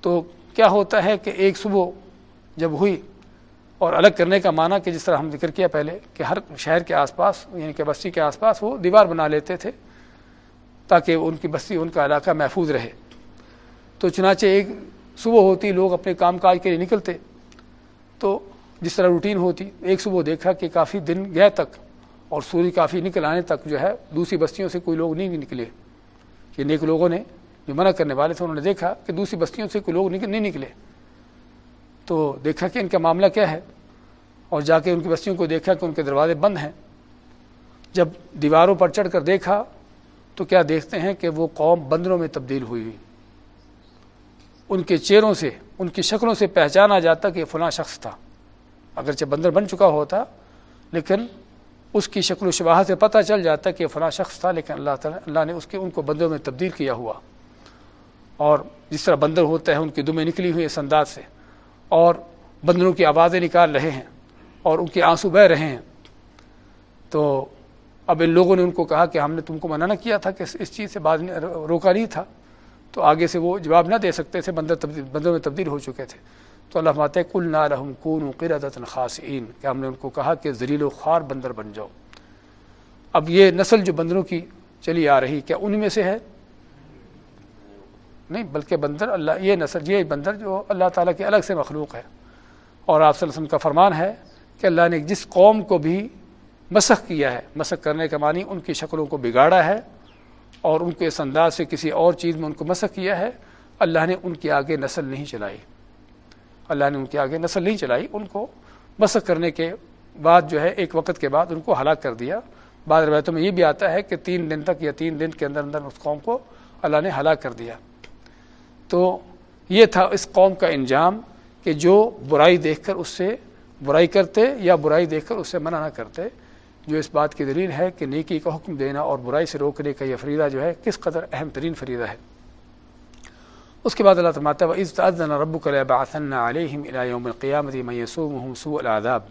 تو کیا ہوتا ہے کہ ایک صبح جب ہوئی اور الگ کرنے کا معنی کہ جس طرح ہم ذکر کیا پہلے کہ ہر شہر کے آس پاس یعنی کہ بستی کے آس پاس وہ دیوار بنا لیتے تھے تاکہ ان کی بستی، ان کا علاقہ محفوظ رہے۔ تو چنانچہ ایک صبح ہوتی لوگ اپنے کام کاج کے لیے نکلتے۔ تو جس طرح روٹین ہوتی، ایک صبح دیکھا کہ کافی دن گئے تک اور سورج کافی نکل آنے تک جو ہے، دوسری بستیوں سے کوئی لوگ نہیں نکلے۔ یہ نیک لوگوں نے جو منع کرنے والے تھے، انہوں نے دیکھا کہ دوسری بستیوں سے کوئی لوگ نہیں نکلے۔ تو دیکھا کہ ان کا معاملہ کیا ہے اور جا کے ان کی بستیوں کو دیکھا کہ ان کے دروازے بند ہیں۔ جب دیواروں پر چڑھ کر دیکھا تو کیا دیکھتے ہیں کہ وہ قوم بندروں میں تبدیل ہوئی ہوئی۔ ان کے چہروں سے، ان کی شکلوں سے پہچانا جاتا کہ یہ فلاں شخص تھا۔ اگرچہ بندر بن چکا ہوتا، لیکن اس کی شکل و شباہ سے پتہ چل جاتا کہ فلاں شخص تھا، لیکن اللہ تعالیٰ، اللہ نے اس کے، ان کو بندروں میں تبدیل کیا ہوا۔ اور جس طرح بندر ہوتا ہے ان کی دمیں نکلی ہوئی اس انداز سے۔ اور بندروں کی آوازیں نکال رہے ہیں، اور ان کے آنسو بہ رہے ہیں۔ تو اب ان لوگوں نے ان کو کہا کہ ہم نے تم کو منع نہ کیا تھا کہ اس چیز سے بعد روکا نہیں تھا۔ تو آگے سے وہ جواب نہ دے سکتے تھے بندر تبدیل بندروں میں تبدیل ہو چکے تھے۔ تو اللہ مات کل نہ رحم کون قرت خاصین کہ ہم نے ان کو کہا کہ زلیل و خوار بندر بن جاؤ۔ اب یہ نسل جو بندروں کی چلی آ رہی، کیا ان میں سے ہے؟ نہیں، بلکہ بندر اللہ یہ نسل یہ بندر جو اللہ تعالیٰ کی الگ سے مخلوق ہے۔ اور آپ صلی اللہ علیہ وسلم کا فرمان ہے کہ اللہ نے جس قوم کو بھی مسخ کیا ہے، مسخ کرنے کا معنی ان کی شکلوں کو بگاڑا ہے۔ اور ان کو اس انداز سے کسی اور چیز میں ان کو مسخ کیا ہے، اللہ نے ان کے آگے نسل نہیں چلائی۔ اللہ نے ان کے آگے نسل نہیں چلائی، ان کو مسخ کرنے کے بعد جو ہے، ایک وقت کے بعد ان کو ہلاک کر دیا۔ بعض روایتوں میں یہ بھی آتا ہے کہ تین دن تک یا تین دن کے اندر اندر اس قوم کو اللہ نے ہلاک کر دیا۔ تو یہ تھا اس قوم کا انجام کہ جو برائی دیکھ کر اس سے برائی کرتے یا برائی دیکھ کر اس سے منع نہ کرتے۔ جو اس بات کی دلیل ہے کہ نیکی کا حکم دینا اور برائی سے روکنے کا یہ فریدہ جو ہے کس قدر اہم ترین فریدہ ہے۔ اس کے بعد اللہ تماتا و عزت رب الباثن علیہم یوم القیامت میسوم سوء العذاب۔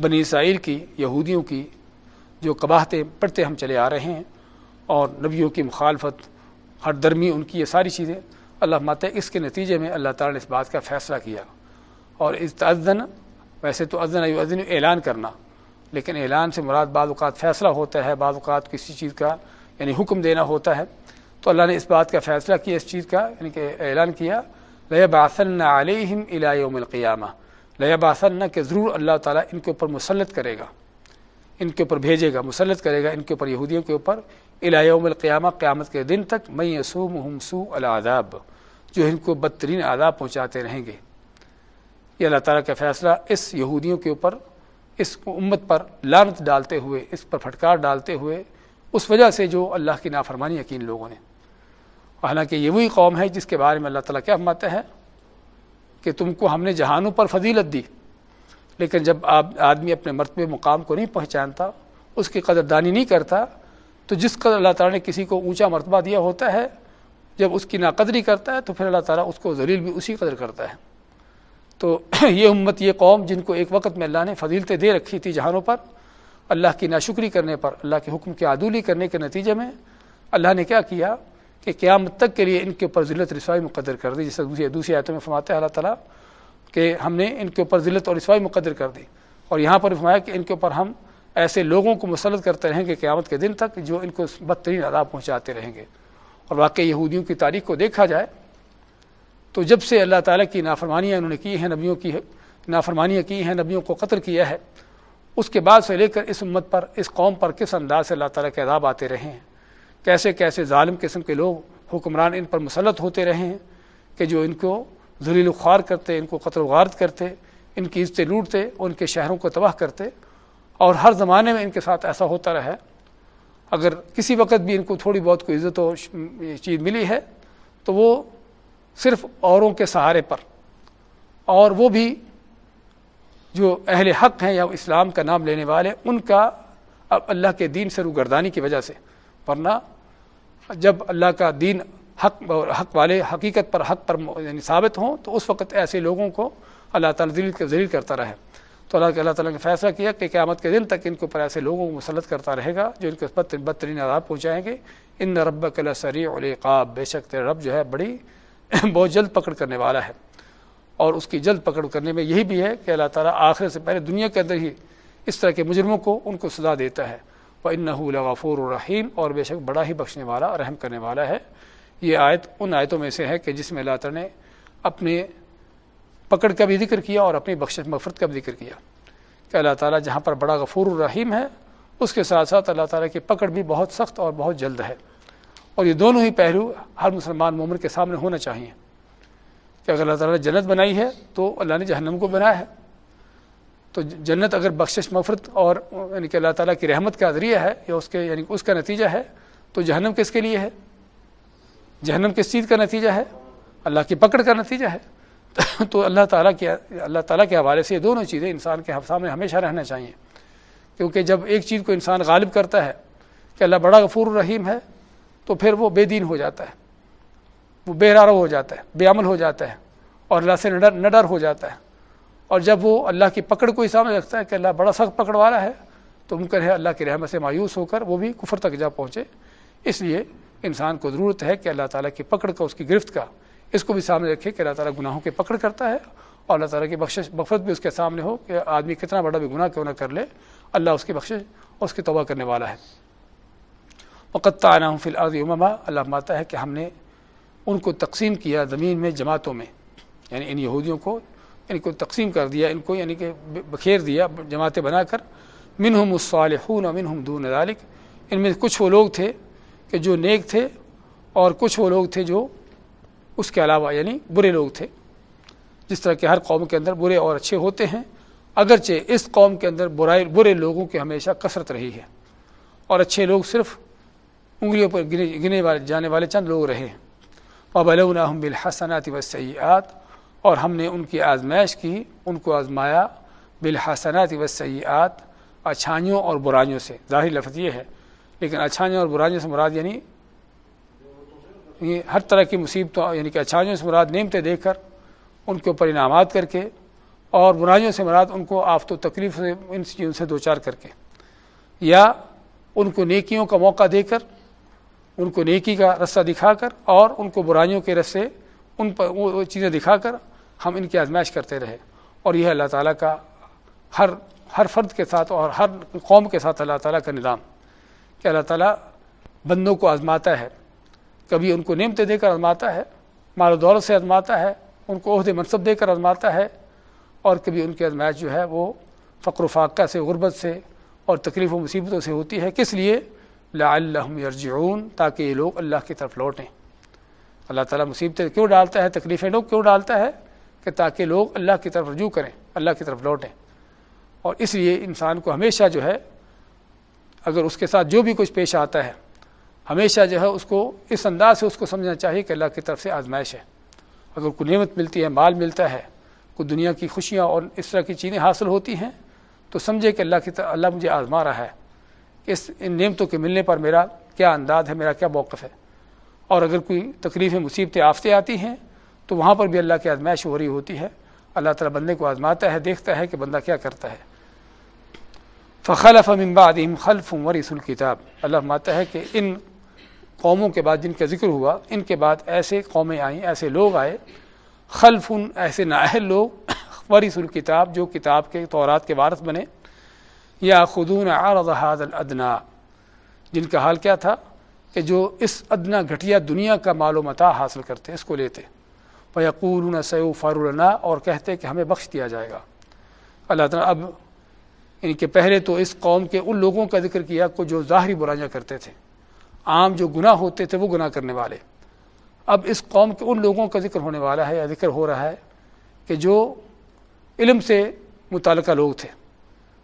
بنی اسرائیل کی، یہودیوں کی جو قباہتیں پڑھتے ہم چلے آ رہے ہیں اور نبیوں کی مخالفت، ہر درمی ان کی یہ ساری چیزیں، اللہ مات اس کے نتیجے میں اللہ تعالیٰ نے اس بات کا فیصلہ کیا۔ اور استعدن ویسے تو ازن اعلان کرنا۔ لیکن اعلان سے مراد بعض اوقات فیصلہ ہوتا ہے، بعض اوقات کسی چیز کا یعنی حکم دینا ہوتا ہے۔ تو اللہ نے اس بات کا فیصلہ کیا، اس چیز کا یعنی کہ اعلان کیا لہ باسن علیہم الایوم القیامہ لہ باسن کہ ضرور اللہ تعالیٰ ان کے اوپر مسلط کرے گا۔ ان کے اوپر بھیجے گا، مسلط کرے گا ان کے اوپر، یہودیوں کے اوپر۔ الایوم القیامہ قیامت کے دن تک میں یسوم سو العذاب۔ جو ان کو بدترین عذاب پہنچاتے رہیں گے۔ یہ اللہ تعالیٰ کا فیصلہ اس یہودیوں کے اوپر اس امت پر لانت ڈالتے ہوئے، اس پر پھٹکار ڈالتے ہوئے، اس وجہ سے جو اللہ کی نافرمانی یقین لوگوں نے۔ حالانکہ یہ وہی قوم ہے جس کے بارے میں اللہ تعالیٰ کیا فرماتا ہے کہ تم کو ہم نے جہانوں پر فضیلت دی، لیکن جب آپ آدمی اپنے مرتبے مقام کو نہیں پہچانتا، اس کی قدر دانی نہیں کرتا، تو جس قدر اللہ تعالیٰ نے کسی کو اونچا مرتبہ دیا ہوتا ہے، جب اس کی ناقدری کرتا ہے، تو پھر اللہ تعالیٰ اس کو ذلیل بھی اسی قدر کرتا ہے۔ تو یہ امت، یہ قوم جن کو ایک وقت میں اللہ نے فضیلتیں دے رکھی تھی جہانوں پر، اللہ کی ناشکری کرنے پر، اللہ کے حکم کی عدولی کرنے کے نتیجے میں اللہ نے کیا کیا کہ قیامت تک کے لیے ان کے اوپر ذلت رسوائی مقدر کر دی جیسے دوسری دوسری آیتوں میں فرماتے ہیں اللہ تعالیٰ کہ ہم نے ان کے اوپر ذلت اور رسوائی مقدر کر دی۔ اور یہاں پر فرمایا کہ ان کے اوپر ہم ایسے لوگوں کو مسلط کرتے رہیں گے قیامت کے دن تک جو ان کو بدترین عذاب پہنچاتے رہیں گے۔ اور واقعی یہودیوں کی تاریخ کو دیکھا جائے تو جب سے اللہ تعالیٰ کی نافرمانیاں انہوں نے کی ہیں، نبیوں کی نافرمانیاں کی ہیں، نبیوں کو قتل کیا ہے، اس کے بعد سے لے کر اس امت پر، اس قوم پر کس انداز سے اللہ تعالیٰ کے عذاب آتے رہے ہیں؟ کیسے کیسے ظالم قسم کے لوگ حکمران ان پر مسلط ہوتے رہے ہیں کہ جو ان کو ذلیل و خوار کرتے، ان کو قتل و غارت کرتے، ان کی عزتیں لوٹتے، ان کے شہروں کو تباہ کرتے؟ اور ہر زمانے میں ان کے ساتھ ایسا ہوتا رہا اگر کسی وقت بھی ان کو تھوڑی بہت کوئی عزت و چیز ملی ہے تو وہ صرف اوروں کے سہارے پر۔ اور وہ بھی جو اہل حق ہیں یا اسلام کا نام لینے والے، ان کا اب اللہ کے دین سے روگردانی کی وجہ سے۔ ورنہ جب اللہ کا دین حق حق والے، حقیقت پر حق پر یعنی ثابت ہوں، تو اس وقت ایسے لوگوں کو اللہ تعالیٰ ذلیل ذلیل کرتا رہے۔ تو اللہ اللہ تعالیٰ نے فیصلہ کیا کہ قیامت کے دن تک ان کو پر ایسے لوگوں کو مسلط کرتا رہے گا جو ان کے بدترین عذاب پہنچائیں گے۔ ان رب سری القاب بے شک رب جو ہے بڑی بہت جلد پکڑ کرنے والا ہے۔ اور اس کی جلد پکڑ کرنے میں یہی بھی ہے کہ اللہ تعالیٰ آخر سے پہلے دنیا کے اندر ہی اس طرح کے مجرموں کو ان کو سزا دیتا ہے۔ وہ ان غفور الرحیم اور یہ دونوں ہی پہلو ہر مسلمان مومن کے سامنے ہونا چاہیے کہ اگر اللہ تعالیٰ نے جنت بنائی ہے تو اللہ نے جہنم کو بنایا ہے۔ تو جنت اگر بخشش، مفرت اور یعنی کہ اللہ تعالیٰ کی رحمت کا ذریعہ ہے یا اس کے یعنی اس کا نتیجہ ہے تو جہنم کس کے لیے ہے؟ جہنم کس چیز کا نتیجہ ہے؟ اللہ کی پکڑ کا نتیجہ ہے۔ تو اللہ تعالیٰ کی اللہ تعالیٰ کے حوالے سے یہ دونوں چیزیں انسان کے سامنے ہمیشہ رہنا چاہیے۔ کیونکہ جب ایک چیز کو انسان غالب کرتا ہے کہ اللہ بڑا غفور الرحیم ہے تو پھر وہ بے دین ہو جاتا ہے۔ وہ بے رارو ہو جاتا ہے، بے عمل ہو جاتا ہے اور اللہ سے نڈر نڈر ہو جاتا ہے۔ اور جب وہ اللہ کی پکڑ کو ہی سامنے رکھتا ہے کہ اللہ بڑا سخت پکڑ والا ہے، تو ممکن ہے اللہ کی رحمت سے مایوس ہو کر وہ بھی کفر تک جا پہنچے۔ اس لیے انسان کو ضرورت ہے کہ اللہ تعالیٰ کی پکڑ کا، اس کی گرفت کا، اس کو بھی سامنے رکھے کہ اللہ تعالیٰ گناہوں کی پکڑ کرتا ہے۔ اور اللہ تعالیٰ کی بخش بفرت بھی اس کے سامنے ہو کہ آدمی کتنا بڑا بھی گناہ کیوں نہ کر لے۔ اللہ اس کی بخش اور اس کی توبہ کرنے والا ہے۔ وقت آنا فی الارض امما اللہ ماتا ہے کہ ہم نے ان کو تقسیم کیا زمین میں، جماعتوں میں یعنی ان یہودیوں کو یعنی ان کو تقسیم کر دیا، ان کو یعنی کہ بکھیر دیا، جماعتیں بنا کر۔ منہم الصالحون و منہم دون ذالک ان میں کچھ وہ لوگ تھے کہ جو نیک تھے اور کچھ وہ لوگ تھے جو اس کے علاوہ یعنی برے لوگ تھے۔ جس طرح کہ ہر قوم کے اندر برے اور اچھے ہوتے ہیں، اگرچہ اس قوم کے اندر برائے برے لوگوں کی ہمیشہ کثرت رہی ہے۔ اور اچھے لوگ صرف انگلیوں پر گنے گنے والے جانے والے چند لوگ رہے۔ ہیں وبلوناہم بالحسنات والسیئات اور ہم نے ان کی آزمائش کی، ان کو آزمایا بالحسنات والسیئات اچھائیوں اور برائیوں سے۔ ظاہر لفظ یہ ہے، لیکن اچھائیوں اور برائیوں سے مراد یعنی ہر طرح کی مصیبتوں یعنی کہ اچھائیوں سے مراد نعمتیں دے کر، ان کے اوپر انعامات کر کے، اور برائیوں سے مراد ان کو آفت و تکلیف سے، ان چیزوں سے دو چار کر کے۔ یا ان کو نیکیوں کا موقع دے کر ان کو نیکی کا رستہ دکھا کر اور ان کو برائیوں کے رسے ان پر وہ چیزیں دکھا کر ہم ان کی آزمائش کرتے رہے۔ اور یہ اللہ تعالیٰ کا ہر ہر فرد کے ساتھ اور ہر قوم کے ساتھ اللہ تعالیٰ کا نظام۔ کہ اللہ تعالیٰ بندوں کو آزماتا ہے۔ کبھی ان کو نعمتیں دے کر آزماتا ہے، مال و دولت سے آزماتا ہے، ان کو عہدے منصب دے کر آزماتا ہے۔ اور کبھی ان کی آزمائش جو ہے وہ فقر و فاقہ سے، غربت سے اور تکلیف و مصیبتوں سے ہوتی ہے۔ کس لیے؟ لا اللہ یرجعون، تاکہ یہ لوگ اللہ کی طرف لوٹیں۔ اللہ تعالیٰ مصیبتیں کیوں ڈالتا ہے؟ تکلیفیں لوگ کیوں ڈالتا ہے؟ کہ تاکہ لوگ اللہ کی طرف رجوع کریں، اللہ کی طرف لوٹیں۔ اور اس لیے انسان کو ہمیشہ جو ہے، اگر اس کے ساتھ جو بھی کچھ پیش آتا ہے، ہمیشہ جو ہے اس کو، اس انداز سے اس کو سمجھنا چاہیے کہ اللہ کی طرف سے آزمائش ہے۔ اگر کوئی نعمت ملتی ہے، مال ملتا ہے، کوئی دنیا کی خوشیاں اور اس طرح کی چیزیں حاصل ہوتی ہیں، تو سمجھے کہ اللہ کی طرف، اللہ مجھے آزما رہا ہے۔ اس ان نعمتوں کے ملنے پر میرا کیا انداز ہے، میرا کیا موقف ہے؟ اور اگر کوئی تکلیفیں، مصیبتیں آفتیں آتی ہیں، تو وہاں پر بھی اللہ کی آزمائش ہو رہی ہوتی ہے۔ اللہ تعالیٰ بندے کو آزماتا ہے، دیکھتا ہے کہ بندہ کیا کرتا ہے۔ فخلف من بعدهم خلف ورث الكتاب۔ اللہ ماتا ہے کہ ان قوموں کے بعد جن کا ذکر ہوا، ان کے بعد ایسے قومیں آئیں، ایسے لوگ آئے۔ خلف ایسے نااہل لوگ، ورث الکتاب جو کتاب کے طورات کے وارث بنے۔ یا خدون عرض هذا الادنا جن کا حال کیا تھا کہ جو اس ادنا گھٹیا دنیا کا مال و متا حاصل کرتے، اس کو لیتے۔ یقول سیو فارولنا اور کہتے کہ ہمیں بخش دیا جائے گا۔ اللہ تعالیٰ اب ان کے پہلے تو اس قوم کے ان لوگوں کا ذکر کیا کو جو ظاہری برائیاں کرتے تھے۔ عام جو گناہ ہوتے تھے وہ گناہ کرنے والے۔ اب اس قوم کے ان لوگوں کا ذکر ہونے والا ہے یا ذکر ہو رہا ہے کہ جو علم سے متعلقہ لوگ تھے۔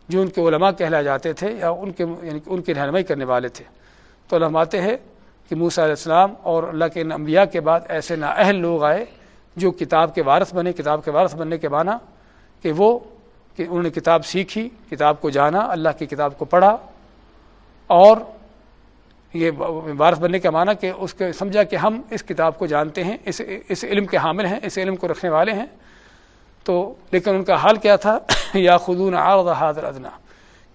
جو ان کے علماء کہلا جاتے تھے یا ان کے یعنی ان کی رہنمائی کرنے والے تھے۔ تو علم آتے ہیں کہ موسیٰ علیہ السلام اور اللہ کے انبیاء کے بعد ایسے نااہل لوگ آئے جو کتاب کے وارث بنے، کتاب کے وارث بننے کے معنی کہ وہ کہ انہوں نے کتاب سیکھی، کتاب کو جانا، اللہ کی کتاب کو پڑھا اور یہ وارث بننے کا معنی کہ اس کے سمجھا کہ ہم اس کتاب کو جانتے ہیں، اس اس علم کے حامل ہیں، اس علم کو رکھنے والے ہیں۔ تو لیکن ان کا حال کیا تھا؟ یا خدون حاضر ادنا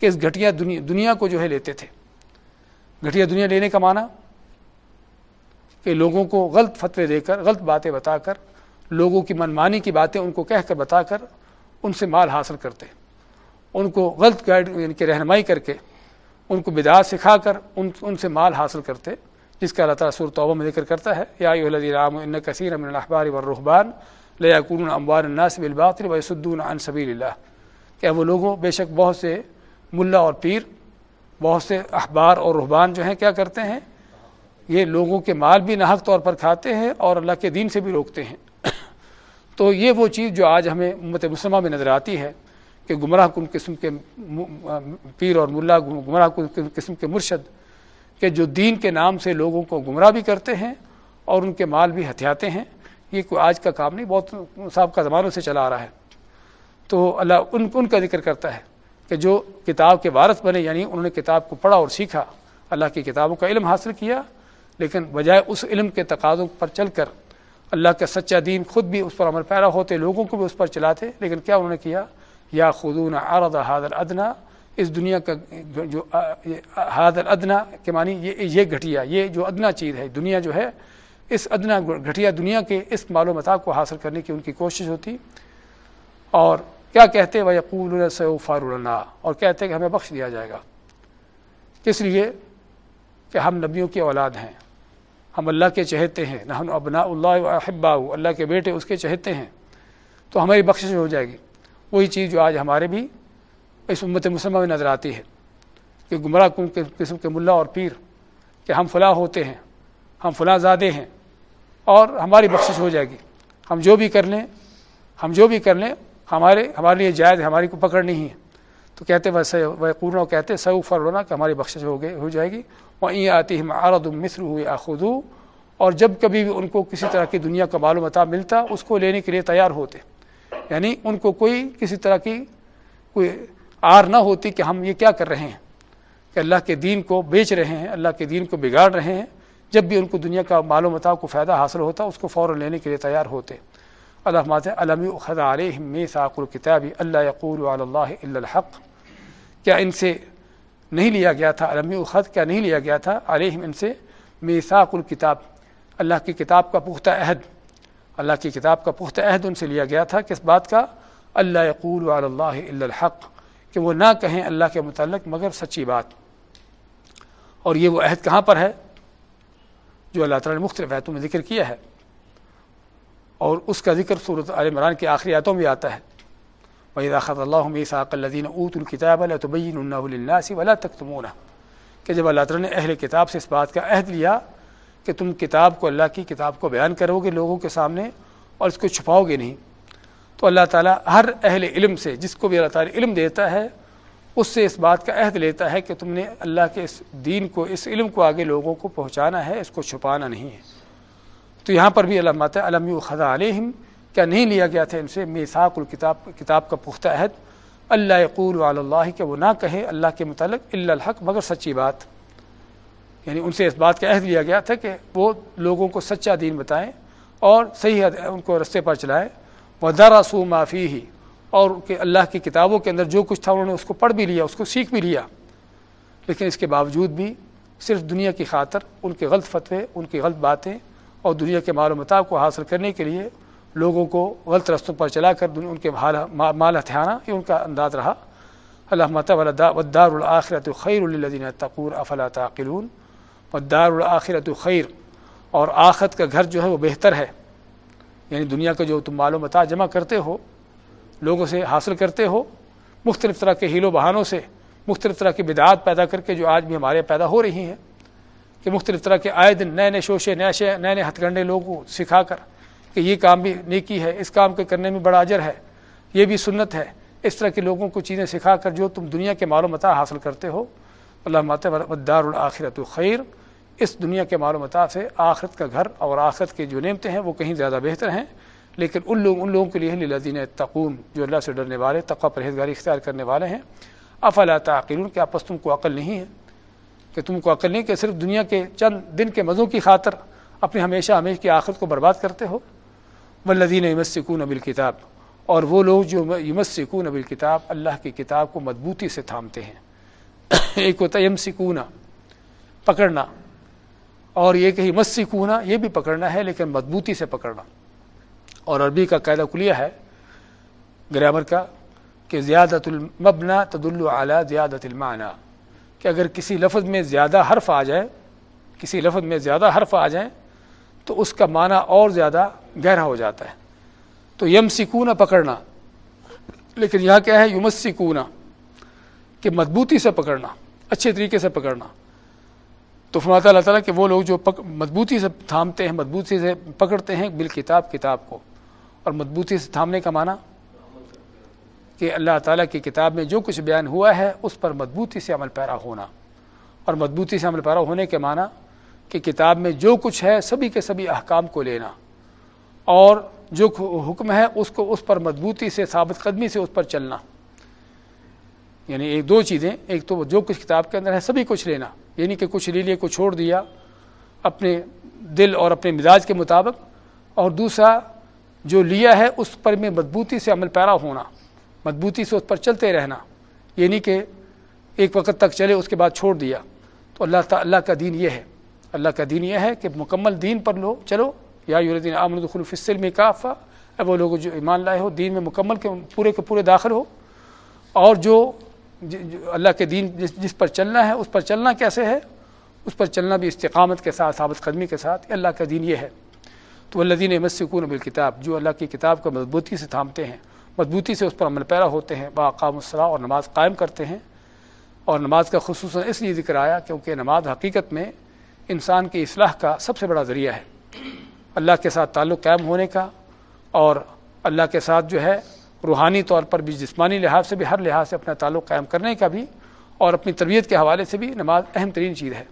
کہ اس گھٹیا دنیا دنیا کو جو ہے لیتے تھے. گھٹیا دنیا لینے کا معنی؟ کہ لوگوں کو غلط فتوے دے کر، غلط باتیں بتا کر، لوگوں کی منمانی کی باتیں ان کو کہہ کر بتا کر ان سے مال حاصل کرتے. ان کو غلط گائڈ یعنی کہ رہنمائی کر کے ان کو بدعات سکھا کر ان ان سے مال حاصل کرتے، جس کا اللہ تعالیٰ سور توبہ میں ذکر کرتا ہے، یا رام ان کثیر من الاحبار والرحبان لیا قرون امبار الناس بالباطل ویسدون عن سبیل اللہ کہ وہ لوگوں، بے شک بہت سے ملا اور پیر، بہت سے احبار اور رحبان جو ہیں، کیا کرتے ہیں؟ یہ لوگوں کے مال بھی ناحق طور پر کھاتے ہیں اور اللہ کے دین سے بھی روکتے ہیں۔ تو یہ وہ چیز جو آج ہمیں امت مسلمہ میں نظر آتی ہے کہ گمراہ کن قسم کے پیر اور ملا، گمراہ کن قسم کے مرشد کہ جو دین کے نام سے لوگوں کو گمراہ بھی کرتے ہیں اور ان کے مال بھی ہتھیاتے ہیں۔ یہ کوئی آج کا کام نہیں، بہت سابقہ زمانوں سے چلا آ رہا ہے۔ تو اللہ ان ان کا ذکر کرتا ہے کہ جو کتاب کے وارث بنے یعنی انہوں نے کتاب کو پڑھا اور سیکھا، اللہ کی کتابوں کا علم حاصل کیا، لیکن بجائے اس علم کے تقاضوں پر چل کر اللہ کا سچا دین خود بھی اس پر عمل پیرا ہوتے، لوگوں کو بھی اس پر چلاتے، لیکن کیا انہوں نے کیا؟ یا خدون عرض حاضر ادنا اس دنیا کا جو حاضر ادنا کے معنی یہ یہ گھٹیا، یہ جو ادنا چیز ہے، دنیا جو ہے اس ادنا گھٹیا دنیا کے اس مال و متا کو حاصل کرنے کی ان کی کوشش ہوتی اور کیا کہتے وہ یقول فار اللہ اور کہتے کہ ہمیں بخش دیا جائے گا۔ کس لیے؟ کہ ہم نبیوں کی اولاد ہیں۔ ہم اللہ کے چہتے ہیں۔ نہ ابنا اللہ احبا اللہ کے بیٹے اس کے چہتے ہیں۔ تو ہماری بخشش ہو جائے گی۔ وہی چیز جو آج ہمارے بھی اس امت مسلمہ میں نظر آتی ہے۔ کہ گمراہ قسم کے ملا اور پیر کہ ہم فلاں ہوتے ہیں، ہم فلاں زادے ہیں۔ اور ہماری بخشش ہو جائے گی۔ ہم جو بھی کر لیں، ہم جو بھی کر لیں، ہمارے ہمارے لیے جائز ہماری کو پکڑ نہیں ہے۔ تو کہتے ویسے وہ قورن کہتے سعو فرونا کہ ہماری بخشش ہو گئے، ہو جائے گی۔ وہیں آتی ہم عرد مصر ہوئے آخدو اور جب کبھی بھی ان کو کسی طرح کی دنیا کا معلومات ملتا، اس کو لینے کے لیے تیار ہوتے۔ یعنی ان کو کوئی کسی طرح کی کوئی آر نہ ہوتی کہ ہم یہ کیا کر رہے ہیں۔ کہ اللہ کے دین کو بیچ رہے ہیں، اللہ کے دین کو بگاڑ رہے ہیں۔ جب بھی ان کو دنیا کا مال و معلومات کو فائدہ حاصل ہوتا اس کو فوراً لینے کے لیے تیار ہوتے۔ اللہ مات علم خدا علیہ ساق الکتابی اللہ یقول اللہ الحق کیا ان سے نہیں لیا گیا تھا؟ علم خط کیا نہیں لیا گیا تھا؟ علیہم ان سے میساق الکتاب۔ اللہ کی کتاب کا پختہ عہد۔ اللہ کی کتاب کا پختہ عہد ان سے لیا گیا تھا کس بات کا؟ اللہ یقول اللہ الحق، کہ وہ نہ کہیں اللہ کے متعلق مگر سچی بات۔ اور یہ وہ عہد کہاں پر ہے؟ جو اللہ تعالیٰ نے مختلف آیتوں میں ذکر کیا ہے۔ اور اس کا ذکر صورت عمران کی آخری آیتوں میں آتا ہے۔ وَإِذَا خَذَ اللَّهُ مِيثَاقَ الَّذِينَ أُوتُوا الْكِتَابَ لَتُبَيِّنُنَّهُ لِلنَّاسِ وَلَا تَكْتُمُونَهُ۔ کہ جب اللہ تعالیٰ نے اہل کتاب سے اس بات کا عہد لیا کہ تم کتاب کو اللہ کی کتاب کو بیان کرو گے لوگوں کے سامنے اور اس کو چھپاؤ گے نہیں، تو اللہ تعالیٰ ہر اہل علم سے، جس کو بھی اللہ تعالیٰ علم دیتا ہے اس سے اس بات کا عہد لیتا ہے کہ تم نے اللہ کے اس دین کو، اس علم کو آگے لوگوں کو پہنچانا ہے، اس کو چھپانا نہیں ہے۔ تو یہاں پر بھی اللہ مات علم خدا علیہم، کیا نہیں لیا گیا تھا ان سے؟ میساک الکتاب، کتاب کا پختہ عہد۔ اللہ یقول اللہ کہ وہ نہ کہے اللہ کے متعلق اللہ الحق، مگر سچی بات۔ یعنی ان سے اس بات کا عہد لیا گیا تھا کہ وہ لوگوں کو سچا دین بتائیں اور صحیح ان کو رستے پر چلائیں۔ وہ دراسو معافی ہی اور کہ اللہ کی کتابوں کے اندر جو کچھ تھا انہوں نے اس کو پڑھ بھی لیا، اس کو سیکھ بھی لیا۔ لیکن اس کے باوجود بھی صرف دنیا کی خاطر، ان کے غلط فتوے، ان کی غلط باتیں اور دنیا کے معلومات کو حاصل کرنے کے لیے لوگوں کو غلط رستوں پر چلا کر ان کے مال ہتھیانہ یہ ان کا انداز رہا۔ اللہ مطلب ودار الآخرت خیر الدین تقور افلا تعقلون۔ اور دار الآخرت خیر، اور آخت کا گھر جو ہے وہ بہتر ہے۔ یعنی دنیا کا جو تم معلومات جمع کرتے ہو لوگوں سے حاصل کرتے ہو، مختلف طرح کے ہیلو بہانوں سے، مختلف طرح کی بدعات پیدا کر کے جو آج بھی ہمارے پیدا ہو رہی ہیں، کہ مختلف طرح کے آئے دن نئے نئے شوشے نئے شے، نئے نئے ہتھ کنڈے لوگوں کو سکھا کر کہ یہ کام بھی نیکی ہے، اس کام کے کرنے میں بڑا اجر ہے، یہ بھی سنت ہے۔ اس طرح کے لوگوں کو چیزیں سکھا کر جو تم دنیا کے معلومات حاصل کرتے ہو، اللہ مات دار الآخرت خیر۔ اس دنیا کے معلومات سے آخرت کا گھر اور آخرت کے جو نعمتیں ہیں وہ کہیں زیادہ بہتر ہیں۔ لیکن ان لوگ ان لوگوں کے لیے لدین تقون جو اللہ سے ڈرنے والے، تقوی پرہیزگاری اختیار کرنے والے ہیں۔ افلا تعقلون کہ آپس تم کو عقل نہیں ہے؟ کہ تم کو عقل نہیں کہ صرف دنیا کے چند دن کے مزوں کی خاطر اپنی ہمیشہ ہمیشہ کی آخرت کو برباد کرتے ہو؟ ولدین یمسکون ابل کتاب اور وہ لوگ جو یمسکون ابل کتاب اللہ کی کتاب کو مضبوطی سے تھامتے ہیں۔ ایک ہوتا ہے یم سکون پکڑنا۔ اور یہ کہ مس سکونا یہ بھی پکڑنا ہے لیکن مضبوطی سے پکڑنا۔ اور عربی کا قاعدہ کلیہ ہے، گرامر کا، کہ زیادت المبنا تد اعلیٰ زیادت المعنی، کہ اگر کسی لفظ میں زیادہ حرف آ جائے، کسی لفظ میں زیادہ حرف آ جائیں، تو اس کا معنی اور زیادہ گہرا ہو جاتا ہے۔ تو یم سکون پکڑنا، لیکن یہاں کیا ہے یمس سکون کہ مضبوطی سے پکڑنا، اچھے طریقے سے پکڑنا۔ تو فرماتا اللہ تعالیٰ کہ وہ لوگ جو مضبوطی سے تھامتے ہیں، مضبوطی سے پکڑتے ہیں بال کتاب کتاب کو۔ اور مضبوطی سے تھامنے کا معنی کہ اللہ تعالیٰ کی کتاب میں جو کچھ بیان ہوا ہے، اس پر مضبوطی سے عمل پیرا ہونا۔ اور مضبوطی سے عمل پیرا ہونے کے معنی کہ کتاب میں جو کچھ ہے، سبھی کے سبھی احکام کو لینا۔ اور جو حکم ہے، اس کو اس پر مضبوطی سے، ثابت قدمی سے اس پر چلنا۔ یعنی ایک دو چیزیں، ایک تو جو کچھ کتاب کے اندر ہے، سبھی کچھ لینا۔ یعنی کہ کچھ لے لیے کو چھوڑ دیا، اپنے دل اور اپنے مزاج کے مطابق۔ اور دوسرا جو لیا ہے اس پر میں مضبوطی سے عمل پیرا ہونا، مضبوطی سے اس پر چلتے رہنا یعنی کہ ایک وقت تک چلے، اس کے بعد چھوڑ دیا۔ تو اللہ تعالی اللہ کا دین یہ ہے۔ اللہ کا دین یہ ہے کہ مکمل دین پر لو، چلو۔ یا یورین آمن الخلفصل میں کافا وہ لوگ جو ایمان لائے ہو، دین میں مکمل کے، پورے کے پورے داخل ہو۔ اور جو اللہ کے دین جس جس پر چلنا ہے، اس پر چلنا کیسے ہے؟ اس پر چلنا بھی استقامت کے ساتھ، ثابت قدمی کے ساتھ۔ اللہ کا دین یہ ہے۔ تو اللہ مسکون بالکتاب، جو اللہ کی کتاب کو مضبوطی سے تھامتے ہیں، مضبوطی سے اس پر عمل پیرا ہوتے ہیں باقام الصلاح اور نماز قائم کرتے ہیں، اور نماز کا خصوصاً اس لیے ذکر آیا کیونکہ نماز حقیقت میں انسان کی اصلاح کا سب سے بڑا ذریعہ ہے۔ اللہ کے ساتھ تعلق قائم ہونے کا اور اللہ کے ساتھ جو ہے روحانی طور پر بھی جسمانی لحاظ سے بھی ہر لحاظ سے اپنا تعلق قائم کرنے کا بھی اور اپنی تربیت کے حوالے سے بھی نماز اہم ترین چیز ہے۔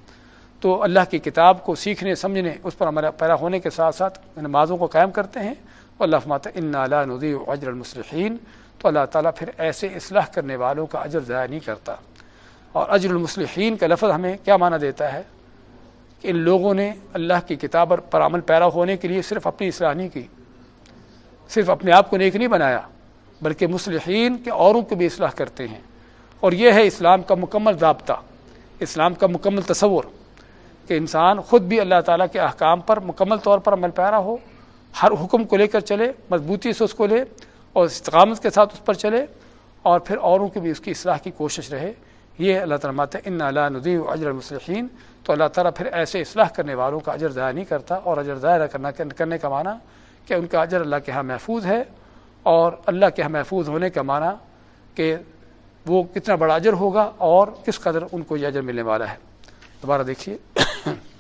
تو اللہ کی کتاب کو سیکھنے، سمجھنے، اس پر ہمارا پیرا ہونے کے ساتھ ساتھ نمازوں کو قائم کرتے ہیں۔ اور اللہ مات ان اللہ ندی اجر المصلحین تو اللہ تعالیٰ پھر ایسے اصلاح کرنے والوں کا اجر ضائع نہیں کرتا۔ اور اجر المصلحین کا لفظ ہمیں کیا معنی دیتا ہے؟ کہ ان لوگوں نے اللہ کی کتاب پر عمل پیرا ہونے کے لیے صرف اپنی اصلاح نہیں کی، صرف اپنے آپ کو نیک نہیں بنایا، بلکہ مصلحین کے اوروں کو بھی اصلاح کرتے ہیں۔ اور یہ ہے اسلام کا مکمل ضابطہ، اسلام کا مکمل تصور۔ کہ انسان خود بھی اللہ تعالیٰ کے احکام پر مکمل طور پر عمل پیرا ہو، ہر حکم کو لے کر چلے، مضبوطی سے اس کو لے اور استقامت کے ساتھ اس پر چلے اور پھر اوروں کی بھی اس کی اصلاح کی کوشش رہے۔ یہ اللہ تعالیٰ ہے ان اللہ ندی و اجر المصلحین تو اللہ تعالیٰ پھر ایسے اصلاح کرنے والوں کا اجر ضائع نہیں کرتا اور اجر ضائع کرنا، کرنے کا معنی کہ ان کا اجر اللہ کے ہاں محفوظ ہے اور اللہ کے ہاں محفوظ ہونے کا معنی کہ وہ کتنا بڑا اجر ہوگا اور کس قدر ان کو یہ اجر ملنے والا ہے۔ دوبارہ دیکھیے۔